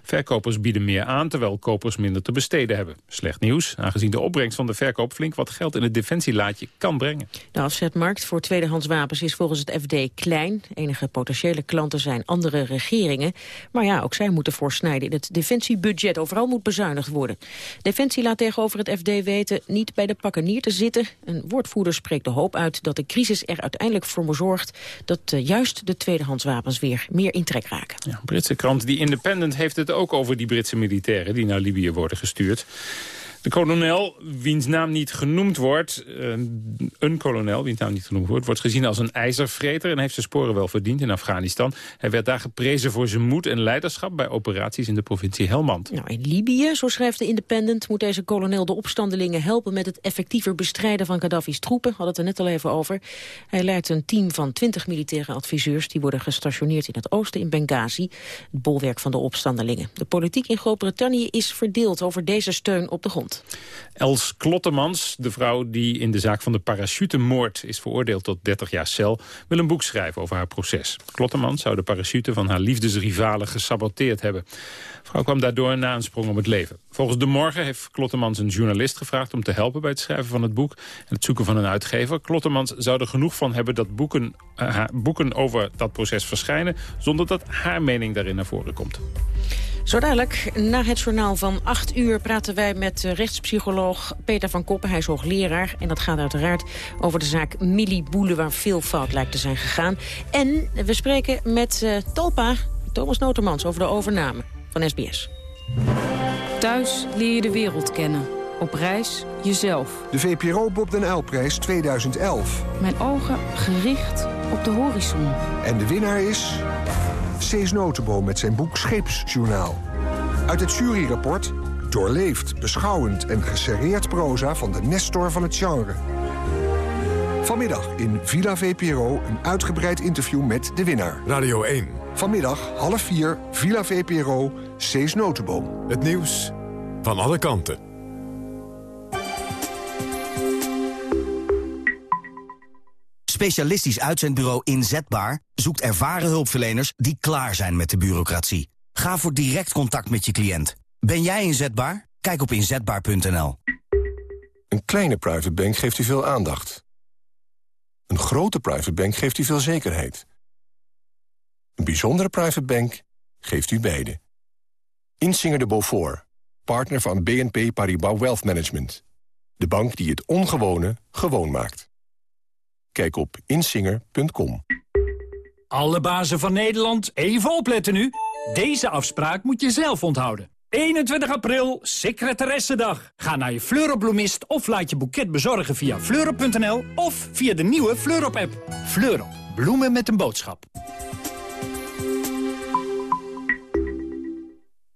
Verkopers bieden meer aan, terwijl kopers minder te besteden hebben. Slecht nieuws, aangezien de opbrengst van de verkoop flink wat geld in het defensielaadje kan brengen. De afzetmarkt voor tweedehands wapens is volgens het FD klein. Enige potentiële klanten zijn andere regeringen. Maar ja, ook zij moeten voorsnijden in het defensiebudget. Overal moet bezuinigd worden. Defensie laat tegenover het FD weten niet bij de pakken neer te zitten. Een woordvoerder spreekt de hoop uit dat de crisis er uiteindelijk voor zorgt... dat uh, juist de tweedehands wapens weer meer in trek raken. Ja, Britse krant The Independent heeft het ook over die Britse militairen... die naar Libië worden gestuurd gestuurd. De kolonel, wiens naam niet genoemd wordt, uh, een kolonel, wiens naam niet genoemd wordt, wordt gezien als een ijzervreter en heeft zijn sporen wel verdiend in Afghanistan. Hij werd daar geprezen voor zijn moed en leiderschap bij operaties in de provincie Helmand. Nou, in Libië, zo schrijft de Independent, moet deze kolonel de opstandelingen helpen met het effectiever bestrijden van Gaddafi's troepen. Had het er net al even over. Hij leidt een team van twintig militaire adviseurs die worden gestationeerd in het oosten in Benghazi, het bolwerk van de opstandelingen. De politiek in Groot-Brittannië is verdeeld over deze steun op de grond. Els Klottemans, de vrouw die in de zaak van de parachutemoord is veroordeeld tot 30 jaar cel, wil een boek schrijven over haar proces. Klottemans zou de parachute van haar liefdesrivalen gesaboteerd hebben. De vrouw kwam daardoor na een sprong om het leven. Volgens De Morgen heeft Klottemans een journalist gevraagd om te helpen bij het schrijven van het boek en het zoeken van een uitgever. Klottemans zou er genoeg van hebben dat boeken, uh, boeken over dat proces verschijnen, zonder dat haar mening daarin naar voren komt. Zo dadelijk, na het journaal van 8 uur praten wij met rechtspsycholoog Peter van Koppen. Hij is hoogleraar en dat gaat uiteraard over de zaak Millie Boele... waar veel fout lijkt te zijn gegaan. En we spreken met uh, Talpa, Thomas Notermans over de overname van SBS. Thuis leer je de wereld kennen. Op reis jezelf. De VPRO Bob den Uylprijs 2011. Mijn ogen gericht op de horizon. En de winnaar is... Cees Notenboom met zijn boek Scheepsjournaal. Uit het juryrapport doorleefd, beschouwend en geserreerd proza van de Nestor van het genre. Vanmiddag in Villa VPRO een uitgebreid interview met de winnaar. Radio 1. Vanmiddag half vier Villa VPRO Cees Notenboom. Het nieuws van alle kanten. Specialistisch uitzendbureau Inzetbaar zoekt ervaren hulpverleners die klaar zijn met de bureaucratie. Ga voor direct contact met je cliënt. Ben jij inzetbaar? Kijk op inzetbaar.nl. Een kleine private bank geeft u veel aandacht. Een grote private bank geeft u veel zekerheid. Een bijzondere private bank geeft u beide. Insinger de Beaufort, partner van BNP Paribas Wealth Management. De bank die het ongewone gewoon maakt. Kijk op insinger.com. Alle bazen van Nederland, even opletten nu. Deze afspraak moet je zelf onthouden. 21 april, secretaressendag. Ga naar je Fleurop of laat je boeket bezorgen via fleurop.nl of via de nieuwe Fleurop-app. Fleurop, bloemen met een boodschap.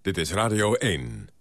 Dit is Radio 1.